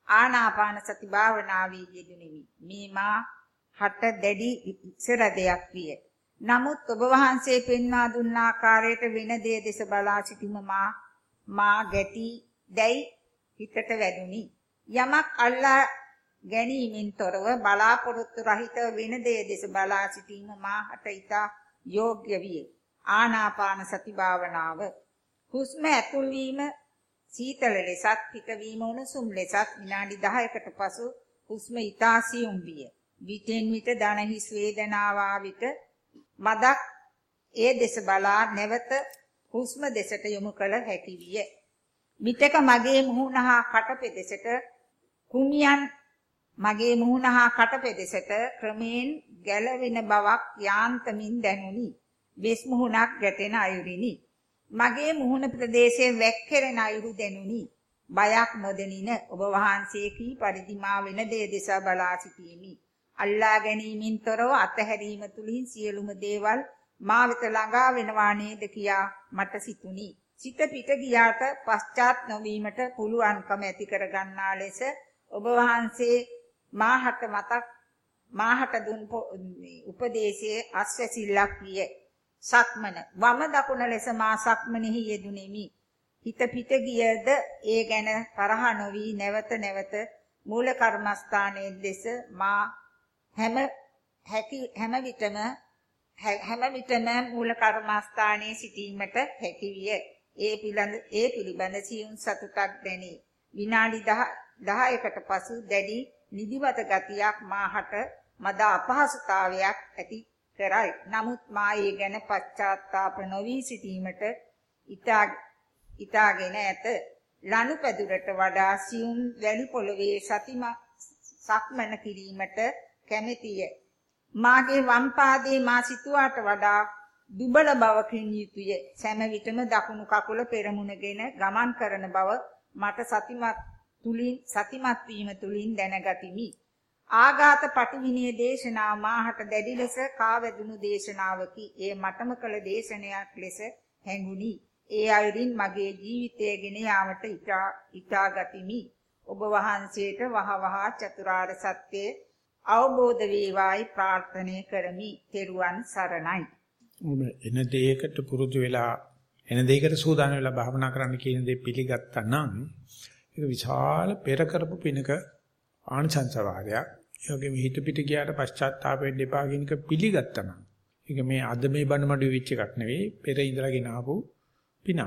ආනාපාන සති භාවනාවේ යෙදුණෙමි. මේ මා හට දැඩි ඉස්සර දෙයක් විය. නමුත් ඔබ වහන්සේ පෙන්වා දුන්න ආකාරයට වෙන දේ දෙස බලා සිටිම මා මා ගැටි දැයි හිතට වැදුනි. යමක් අල්ලා ගැනීමෙන් තොරව බලාපොරොත්තු රහිතව වෙන දේ දෙස බලා සිටීම මාහට ඊට යෝග්‍ය විය. ආනාපාන සති භාවනාව හුස්ම ඇතුල් වීම සීතල ලෙසත් පිටවීම උණුසුම් ලෙසත් විනාඩි 10කට පසු හුස්ම ඊතා සියුම් විය. විටෙන් විට දන හිස් වේදනාව විට මදක් ඒ දෙස බලා නැවත හුස්ම දෙසට යොමු කළ හැකි විය. විටක මගේ මුහුණ හා කට පෙදෙසට කුමියන් මගේ මුහුණ හා කට පෙදෙසට ක්‍රමයෙන් ගැලවෙන බවක් යාන්තමින් දැනුනි. වෙස් මුහුණක් ගැටෙන අයුරිනි. මගේ මුහුණ ප්‍රදේශයේ වැක්කිරෙන අයුරු දැනුනි. බයක් නොදෙනින ඔබ වහන්සේ කී පරිදි මා වෙන දේ දෙස බලා සිටීමි. අල්ලා ගැනීමෙන් තොරව අතහැරීම තුලින් සියලුම දේවල් මා වෙත ළඟා වෙනවා නේද කියා මට සිතුනි. සිත පිට ගියාට පශ්චාත් නොවීමට පුළුවන්කම ඇති කර ගන්නා ලෙස ඔබ වහන්සේ මාහට මතක් මාහට දුන් උපදේශයේ අස්වැසිල්ලක් විය. සක්මන වම දකුණ ලෙස මා සක්මනෙහි යෙදුණෙමි. හිත පිට ගියද ඒ ගැන තරහ නොවි නැවත නැවත මූල කර්මස්ථානයේ දෙස මා හැම හැකි හැම විටම හැම විටම මූල කර්මස්ථානයේ සිටීමට හැකි විය. ඒ පිළිබඳ ඒ පිළිබඳ සියුම් සතුටක් දැනේ. විනාඩි 10කට පසු දැඩි නිදිමත ගතියක් මාහට මද අපහසුතාවයක් ඇති කරයි. නමුත් මා ඒ ගැන පශ්චාත්තාප නොවි සිටීමට ඉතාගෙන ඇත. ලනුපැදුරට වඩා සියුම් වැලි පොළවේ සතිම සක්මන කිරීමට කැමැතිය. මාගේ වම් පාදයේ මා සිතුවාට වඩා දුබල බවකින් යුතුය. සෑම විටම දකුණු කකුල පෙරමුණගෙන ගමන් කරන බව මට සතිමත් තුලින් සතිමත් වීම තුලින් දැනගතිමි. ආඝාත පටිවිණයේ දේශනාව මාහට දැඩි ලෙස කාවැදුණු දේශනාවකි. ඒ මටම කළ දේශනයක් ලෙස හැඟුණි. ඒ අයුරින් මගේ ජීවිතය ගෙන යාමට ඉටා ගතිමි. ඔබ වහන්සේට වහවහ චතුරාර්ය සත්‍ය අවබෝධ වේවායි ප්‍රාර්ථනා කරමි. තෙරුවන් සරණයි. ඔබ එන දෙයකට පුරුදු වෙලා එන දෙයකට සූදානම් වෙලා භාවනා කරන්න කියන දේ පිළිගත්තා නම් ඒක විශාල පෙර කරපු පිනක ආනිසංස වාරයක්. ඒ වගේම හිත පිට ගියාට පශ්චාත්තාප වෙන්න එපා කියන එක පිළිගත්තා නම්. ඒක මේ අද මේ බණ මඩු වෙච්ච එකක් නෙවෙයි පෙර ඉඳලාගෙන ආපු පිනක්.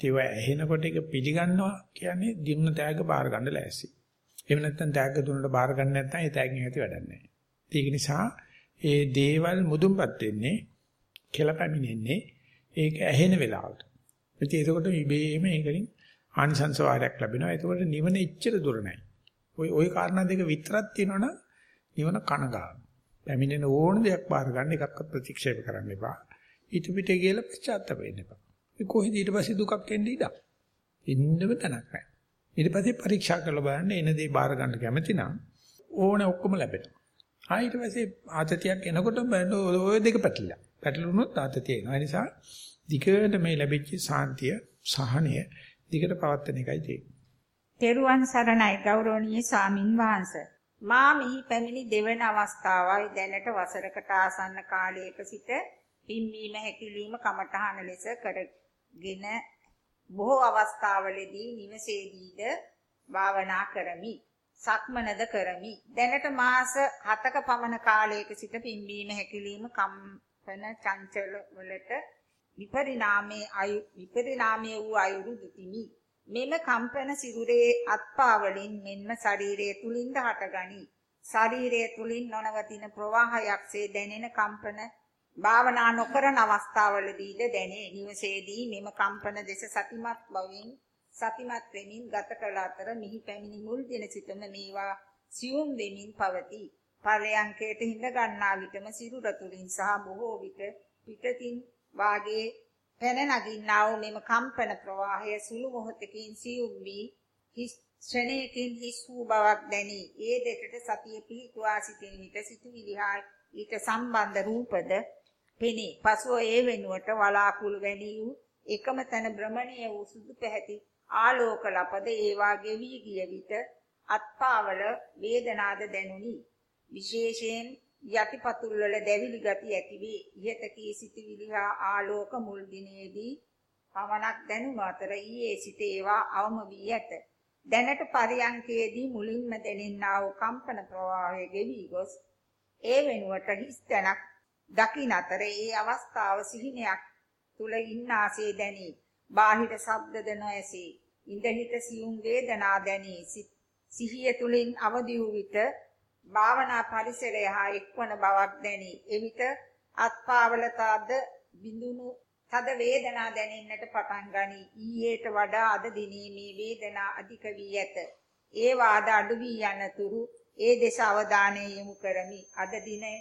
ඒක ඇහෙනකොට ඒක පිළිගන්නවා කියන්නේ දින්න තෑග බාර ගන්න ලෑස්ති. එහෙම නැත්නම් තෑග්ග දුන්නට බාර ගන්න නැත්නම් ඒ තෑග්ගෙන් ඇති වැඩක් නැහැ. ඒක නිසා ඒ දේවල් මුදුන්පත් වෙන්නේ කියලා පැමිණෙන්නේ ඒක ඇහෙන වෙලාවට. ඉතින් ඒකකොට ඉබේම ඒකෙන් ආනිසංස වාරයක් ලැබෙනවා. ඒකකොට නිවන එච්චර දුර නැහැ. ওই ওই කාරණා දෙක විතරක් තියෙනවනම් නිවන කනගාන. පැමිණෙන ඕන දෙයක් බාර ගන්න එකක්වත් ප්‍රතික්ෂේප කරන්න එපා. ඊට පිටේ කියලා පශ්චාත්තාප වෙන්න එපා. ඒ කොහෙද ඊට පස්සේ දුකක් එන්නේ ඉඩක්. ඉන්නව තැනක් නැහැ. ඊට පස්සේ පරීක්ෂා කරලා බලන්න එන දේ බාර ගන්න කැමති නම් ඕනේ ඔක්කොම ලැබෙනවා. ආ ඊට පස්සේ ආතතියක් එනකොට බලන්න ඔය දෙක පැටලිලා. පැටලුනොත් ආතතිය එනවා. ඒ නිසා දිගට මේ ලැබිච්ච සාන්තිය සහනය දිගට පවත්වන එකයි තියෙන්නේ. තෙරුවන් සරණයි ගෞරවනීය සාමින් වහන්සේ. මා මිහි පැමිණි දෙවන අවස්ථාවයි දැනට වසරකට ආසන්න කාලයක සිට පිම්වීම හැකිලිම කමඨහන ලෙස කරගෙන බොහෝ අවස්ථාවලදී නිවසේදීද භාවනා කරමි. සක්මනද කරමි. දැනට මාස 7ක පමණ කාලයක සිට පිම්වීම හැකිලිම කම්පන චංචල වලට විපරිණාමයේ අයු විපරිණාමයේ වූ අයුරු දුතිමි. මෙම කම්පන සිරුරේ අත්පා වලින් මෙන්ම ශරීරයේ තුලින්ද හටගනි. ශරීරයේ තුලින් නොනවතින ප්‍රවාහයක්සේ දැනෙන කම්පන භාවනා නොකරන අවස්ථාවලදීද දැනේ. නිවසේදී මෙම කම්පන දෙස සතිමත් බවින් සතිමත් වෙමින් ගත කළ අතර මිහි පැමිණි මුල් දින සිටම මේවා සියුම් වෙමින් පවතී. පරයන්කයට හිඳ ගන්නා විටම සිරුර තුලින් සහ බොහෝ විට පිටතින් වාගේ පැන නගින්නා වූ මෙම කම්පන ප්‍රවාහය සුළු මොහොතකින් සියුම් වී හිස් ශ්‍රණයකින් හිස් වූ බවක් දැනී ඒ දෙකට සතිය පිහිටුවා සිටින විට සිතුවිලි හා ඊට සම්බන්ධ රූපද පෙනේ. පසුව ඒ වෙනුවට වලාකුළු වැනි වූ එකම තැන භ්‍රමණීය වූ සුදු පැහැති ආලෝක ලපද ඒවා ගෙවි ගිය විට අත්පාවල වේදනාද දැනුනි. විශේෂයෙන් යටිපතුල් වල දැවිලි ගති ඇති වේ. ඉහත කී සිටිවිලි හා ආලෝක මුල් දිනේදී පමණක් දැනුම අතර ඊයේ සිට ඒවා අවම වී ඇත. දැනට පරියංකයේදී මුලින්ම දැනෙනා වූ කම්පන ප්‍රවාහය ගෙවි ගොස් ඒ වෙනුවට හිස් තැනක් දකින්න අතර ඒ අවස්ථාව සිහිනයක් තුල ඉන්නාසේ දැනේ. බාහිර ශබ්දද නොඇසී. ඉඳහිට සියුම් වේදනා දැනී සිහිය තුලින් අවදි වූ විට භාවනා පරිසරය හා එක්වන බවක් දැනී එවිට අත්පාවලතාද බිඳුණු තද වේදනා දැනෙන්නට පටන් ගනී. ඊයේට වඩා අද දිනේ මේ වේදනා අධික වී ඇත. ඒ වාද අඩු වී යනතුරු ඒ දෙස අවධානය යොමු කරමි. අද දිනේ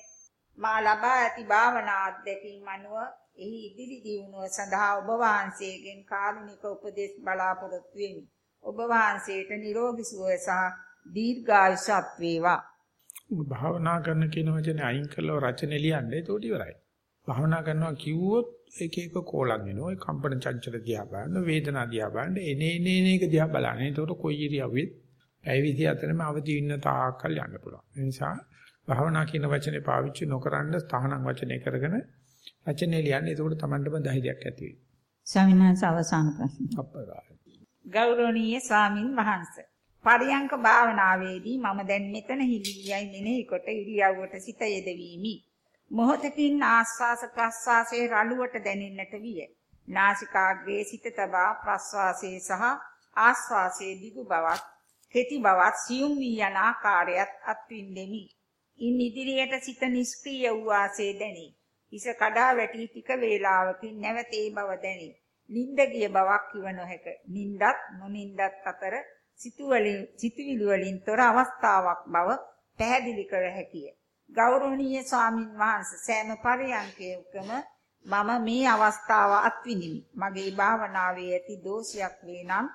මා ලබා ඇති භාවනා අධ්‍යක්ීම් අනුව එහි ඉදිරි දියුණුව සඳහා ඔබ වහන්සේගෙන් කාරුණික උපදෙස් බලාපොරොත්තු වෙමි. ඔබ වහන්සේට නිරෝගී සුවය සහ දීර්ඝායුෂත් වේවා. භාවනා කරන කියන වචනේ අයින් කළව රචනෙ ලියන්නේ ඒකට ඉවරයි. භාවනා කරනවා කිව්වොත් එක එක කෝලම් එනවා. ඒ කම්පන චංචල දිහා බලන්න, වේදනා දිහා බලන්න, එනේ එනේ එක දිහා බලන්න. ඒකට කොයි ඉරියව්වෙත් ඇයි විදිහ අතරම අවදි ඉන්න තාක්කල් යන්න පුළුවන්. ඒ නිසා භාවනා කියන වචනේ පාවිච්චි නොකරන තහනම් වචනේ කරගෙන වචනේ ලියන්නේ එතකොට Tamandම ධෛර්යයක් ඇති වෙයි. ස්වාමීන් වහන්සේ අවසාන ප්‍රශ්න. අපරාය. ගෞරවනීය ස්වාමින් වහන්සේ. පරියංක භාවනාවේදී මම දැන් මෙතන හිලියයි මෙනෙහි කොට ඉරියව්වට සිත යෙදවීමි. මොහොතකින් ආස්වාස ප්‍රස්වාසයේ රළුවට දැනෙන්නට විය. නාසිකාග්‍රේ සිත තබා ප්‍රස්වාසයේ සහ ආස්වාසයේ දිගු බවත් කෙටි බවත් සියුම් වී යන ආකාරයත් අත්විඳෙමි. ඉන් ඉදිරියට සිත නිෂ්ක්‍රීය වූ වාසේ දැනේ. හිස කඩා වැටි ටික වේලාවකින් නැවතේ බව දැනේ. නිින්ද ගිය බවක් කිව නොහැක. නිින්දත් නොනිින්දත් අතර සිතුවිලි වලින් තොර අවස්ථාවක් බව පැහැදිලි කර හැකිය. ගෞරවනීය ස්වාමින් වහන්සේ සෑම පරියන්කයකම මම මේ අවස්ථාව අත්විඳිමි. මගේ භාවනාවේ ඇති දෝෂයක් වේ නම්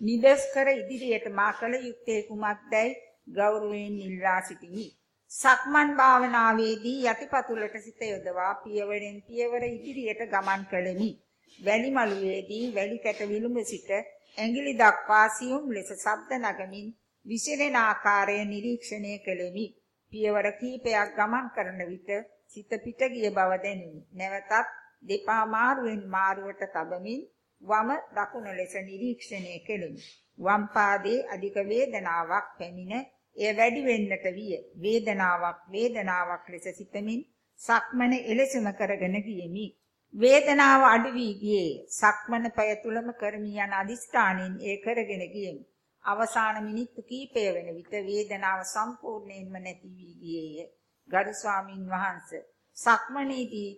නිදස් කර ඉදිරියට මා කළ යුත්තේ කුමක්දයි ගෞරවයෙන් ඉල්ලා සිටිමි. සක්මන් භාවනාවේදී යටිපතුලට සිත යොදවා පියවරෙන් පියවර ඉදිරියට ගමන් කළෙමි. වැලි මළුවේදී වැලි කැට විලුඹ සිට ඇඟිලි දක්වා සියුම් ලෙස ශබ්ද නගමින් විසිරෙන ආකාරය නිරීක්ෂණය කළෙමි. පියවර කිහිපයක් ගමන් කරන විට සිත පිට ගිය බව දැනුනි. නැවතත් දෙපා මාරුවෙන් මාරුවට තබමින් වම දකුණ ලෙස නිරීක්ෂණය කෙලිමි. වම් පාදයේ අධික වේදනාවක් පැමිණ එය වැඩි වෙන්නට විය. වේදනාවක් වේදනාවක් ලෙස සිතමින් සක්මන එලෙසම කරගෙන ගියෙමි. වේදනාව අඩු වී ගියේ. සක්මන පය තුලම කරමි යන අදිස්ථානෙන් ඒ කරගෙන ගියෙමි. අවසාන මිනිත්තු කිහිපය වෙන විට වේදනාව සම්පූර්ණයෙන්ම නැති වී ගියේය. ගරු ස්වාමින් වහන්සේ සක්මනේදී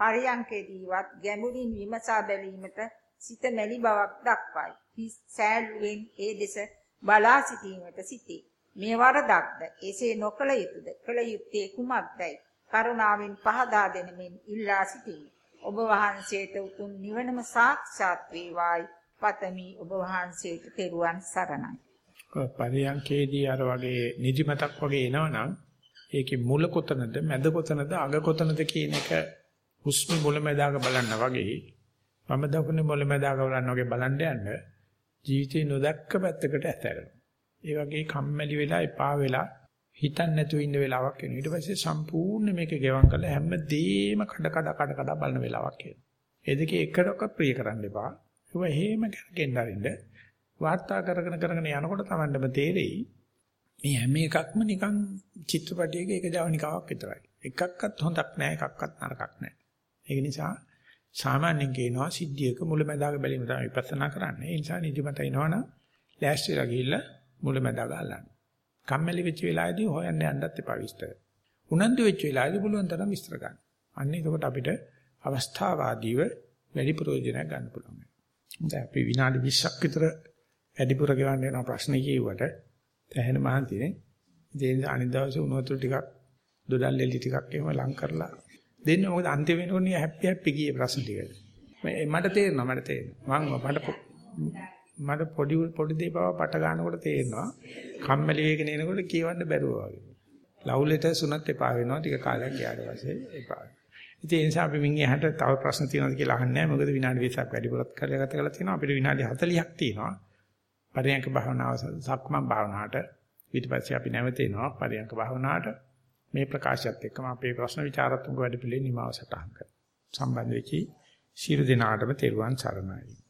පරියංකේදීවත් ගැඹුරින් විමසා බැලීමට සිත මැලි බවක් දක්වයි. හිස් සෑල්ුවෙන් ඒ දෙස බලා සිටීමට සිටී. මේ වරදක්ද? එසේ නොකළ යුතුද? කළ යුත්තේ කුමක්දයි? කරුණාවෙන් පහදා දෙනමින් ඉල්ලා සිටිමි. ඔබ වහන්සේට උතුම් නිවනම සාක්ෂාත් වේවායි. පතමි ඔබ වහන්සේට තෙරුවන් සරණයි. පරියන්කේදී අර වගේ නිදිමතක් වගේ එනවනම් ඒකේ මුල කොතනද මැද කොතනද අග කොතනද කියන එක හුස්ම මුල මැදාක බලන්න වගේ මම දකුණේ මුල මැදාක බලන්න වගේ බලන්න යන්න ජීවිතේ නොදැක්ක පැත්තකට ඇතැරෙනවා ඒ වගේ කම්මැලි වෙලා එපා වෙලා හිතන්නේ නැතුව ඉන්න වෙලාවක් එනවා. ඊට පස්සේ සම්පූර්ණ මේක ගෙවම් කරලා හැමදේම කඩ කඩ කඩ කඩ බලන වෙලාවක් එනවා. ඒ දෙකේ එකටක ප්‍රිය කරන්න එපා. ඒව හේම කරගෙන අරින්න. වාර්තා කරගෙන කරගෙන යනකොට Tamandම තේරෙයි මේ හැම එකක්ම නිකන් චිත්‍රපටයක එක ජවනිකාවක් විතරයි. එකක්වත් හොඳක් නැහැ එකක්වත් නරකක් නැහැ. ඒක නිසා සාමාන්‍යයෙන් කියනවා සිද්ධියක මුලැමැදාක බැලීම තමයි විපස්සනා කරන්නේ. ඒ නිසා නිදිමත එනවනම් ලෑස්තිලා ගිහිල්ලා මුලැමැදා ගන්නන්න. කම්මැලි වෙච්ච වෙලාවේදී හොයන්න යන්නත් එපා විස්තර. උනන්දු වෙච්ච වෙලාවේදී පුළුවන් තරම් විස්තර ගන්න. අන්න එතකොට අපිට අවස්ථාවාදීව වැඩි ප්‍රයෝජනයක් ගන්න පුළුවන්. දැන් අපි විනාඩි 20ක් විතර වැඩිපුර ගෙවන්න යන ප්‍රශ්න කියුවට තැහෙන මහන්තිනේ. ඉතින් අනිත් දවසේ උණු වතුර ටිකක් දොඩල් එලි ටිකක් එහෙම ලං කරලා දෙන්න මොකද අන්තිම වෙනකොට හැපි හැපි ගියේ ප්‍රශ්න ටික. මට තේරෙනවා මට තේරෙනවා. මම මට මට පොඩි පොඩි දේ බව පට ගන්නකොට තේරෙනවා කම්මැලි වෙගෙන එනකොට කියවන්න බැරුව වගේ. ලව් ලෙටර් සුණත් එපා වෙනවා ටික කාලයක් ගියාට පස්සේ එපා. ඉතින් ඒ නිසා අපි මින් එහාට තව ප්‍රශ්න තියෙනවද කියලා අහන්නේ නැහැ. මොකද විනාඩි 20ක් වැඩිපුරත් කරලා ගත කරලා තියෙනවා. අපිට විනාඩි 40ක් තියෙනවා. පරියන්ක භාවනාව සක්මන් භාවනාවට ඊට පස්සේ අපි නැවතෙනවා පරියන්ක භාවනාවට. මේ ප්‍රකාශයත් එක්කම අපේ ප්‍රශ්න විචාරත්මක වැඩ පිළිවෙල නිමාව සටහන් කරනවා. සම්බන්ධ වෙච්චි ශිරු දිනාටම තෙරුවන් සරණයි.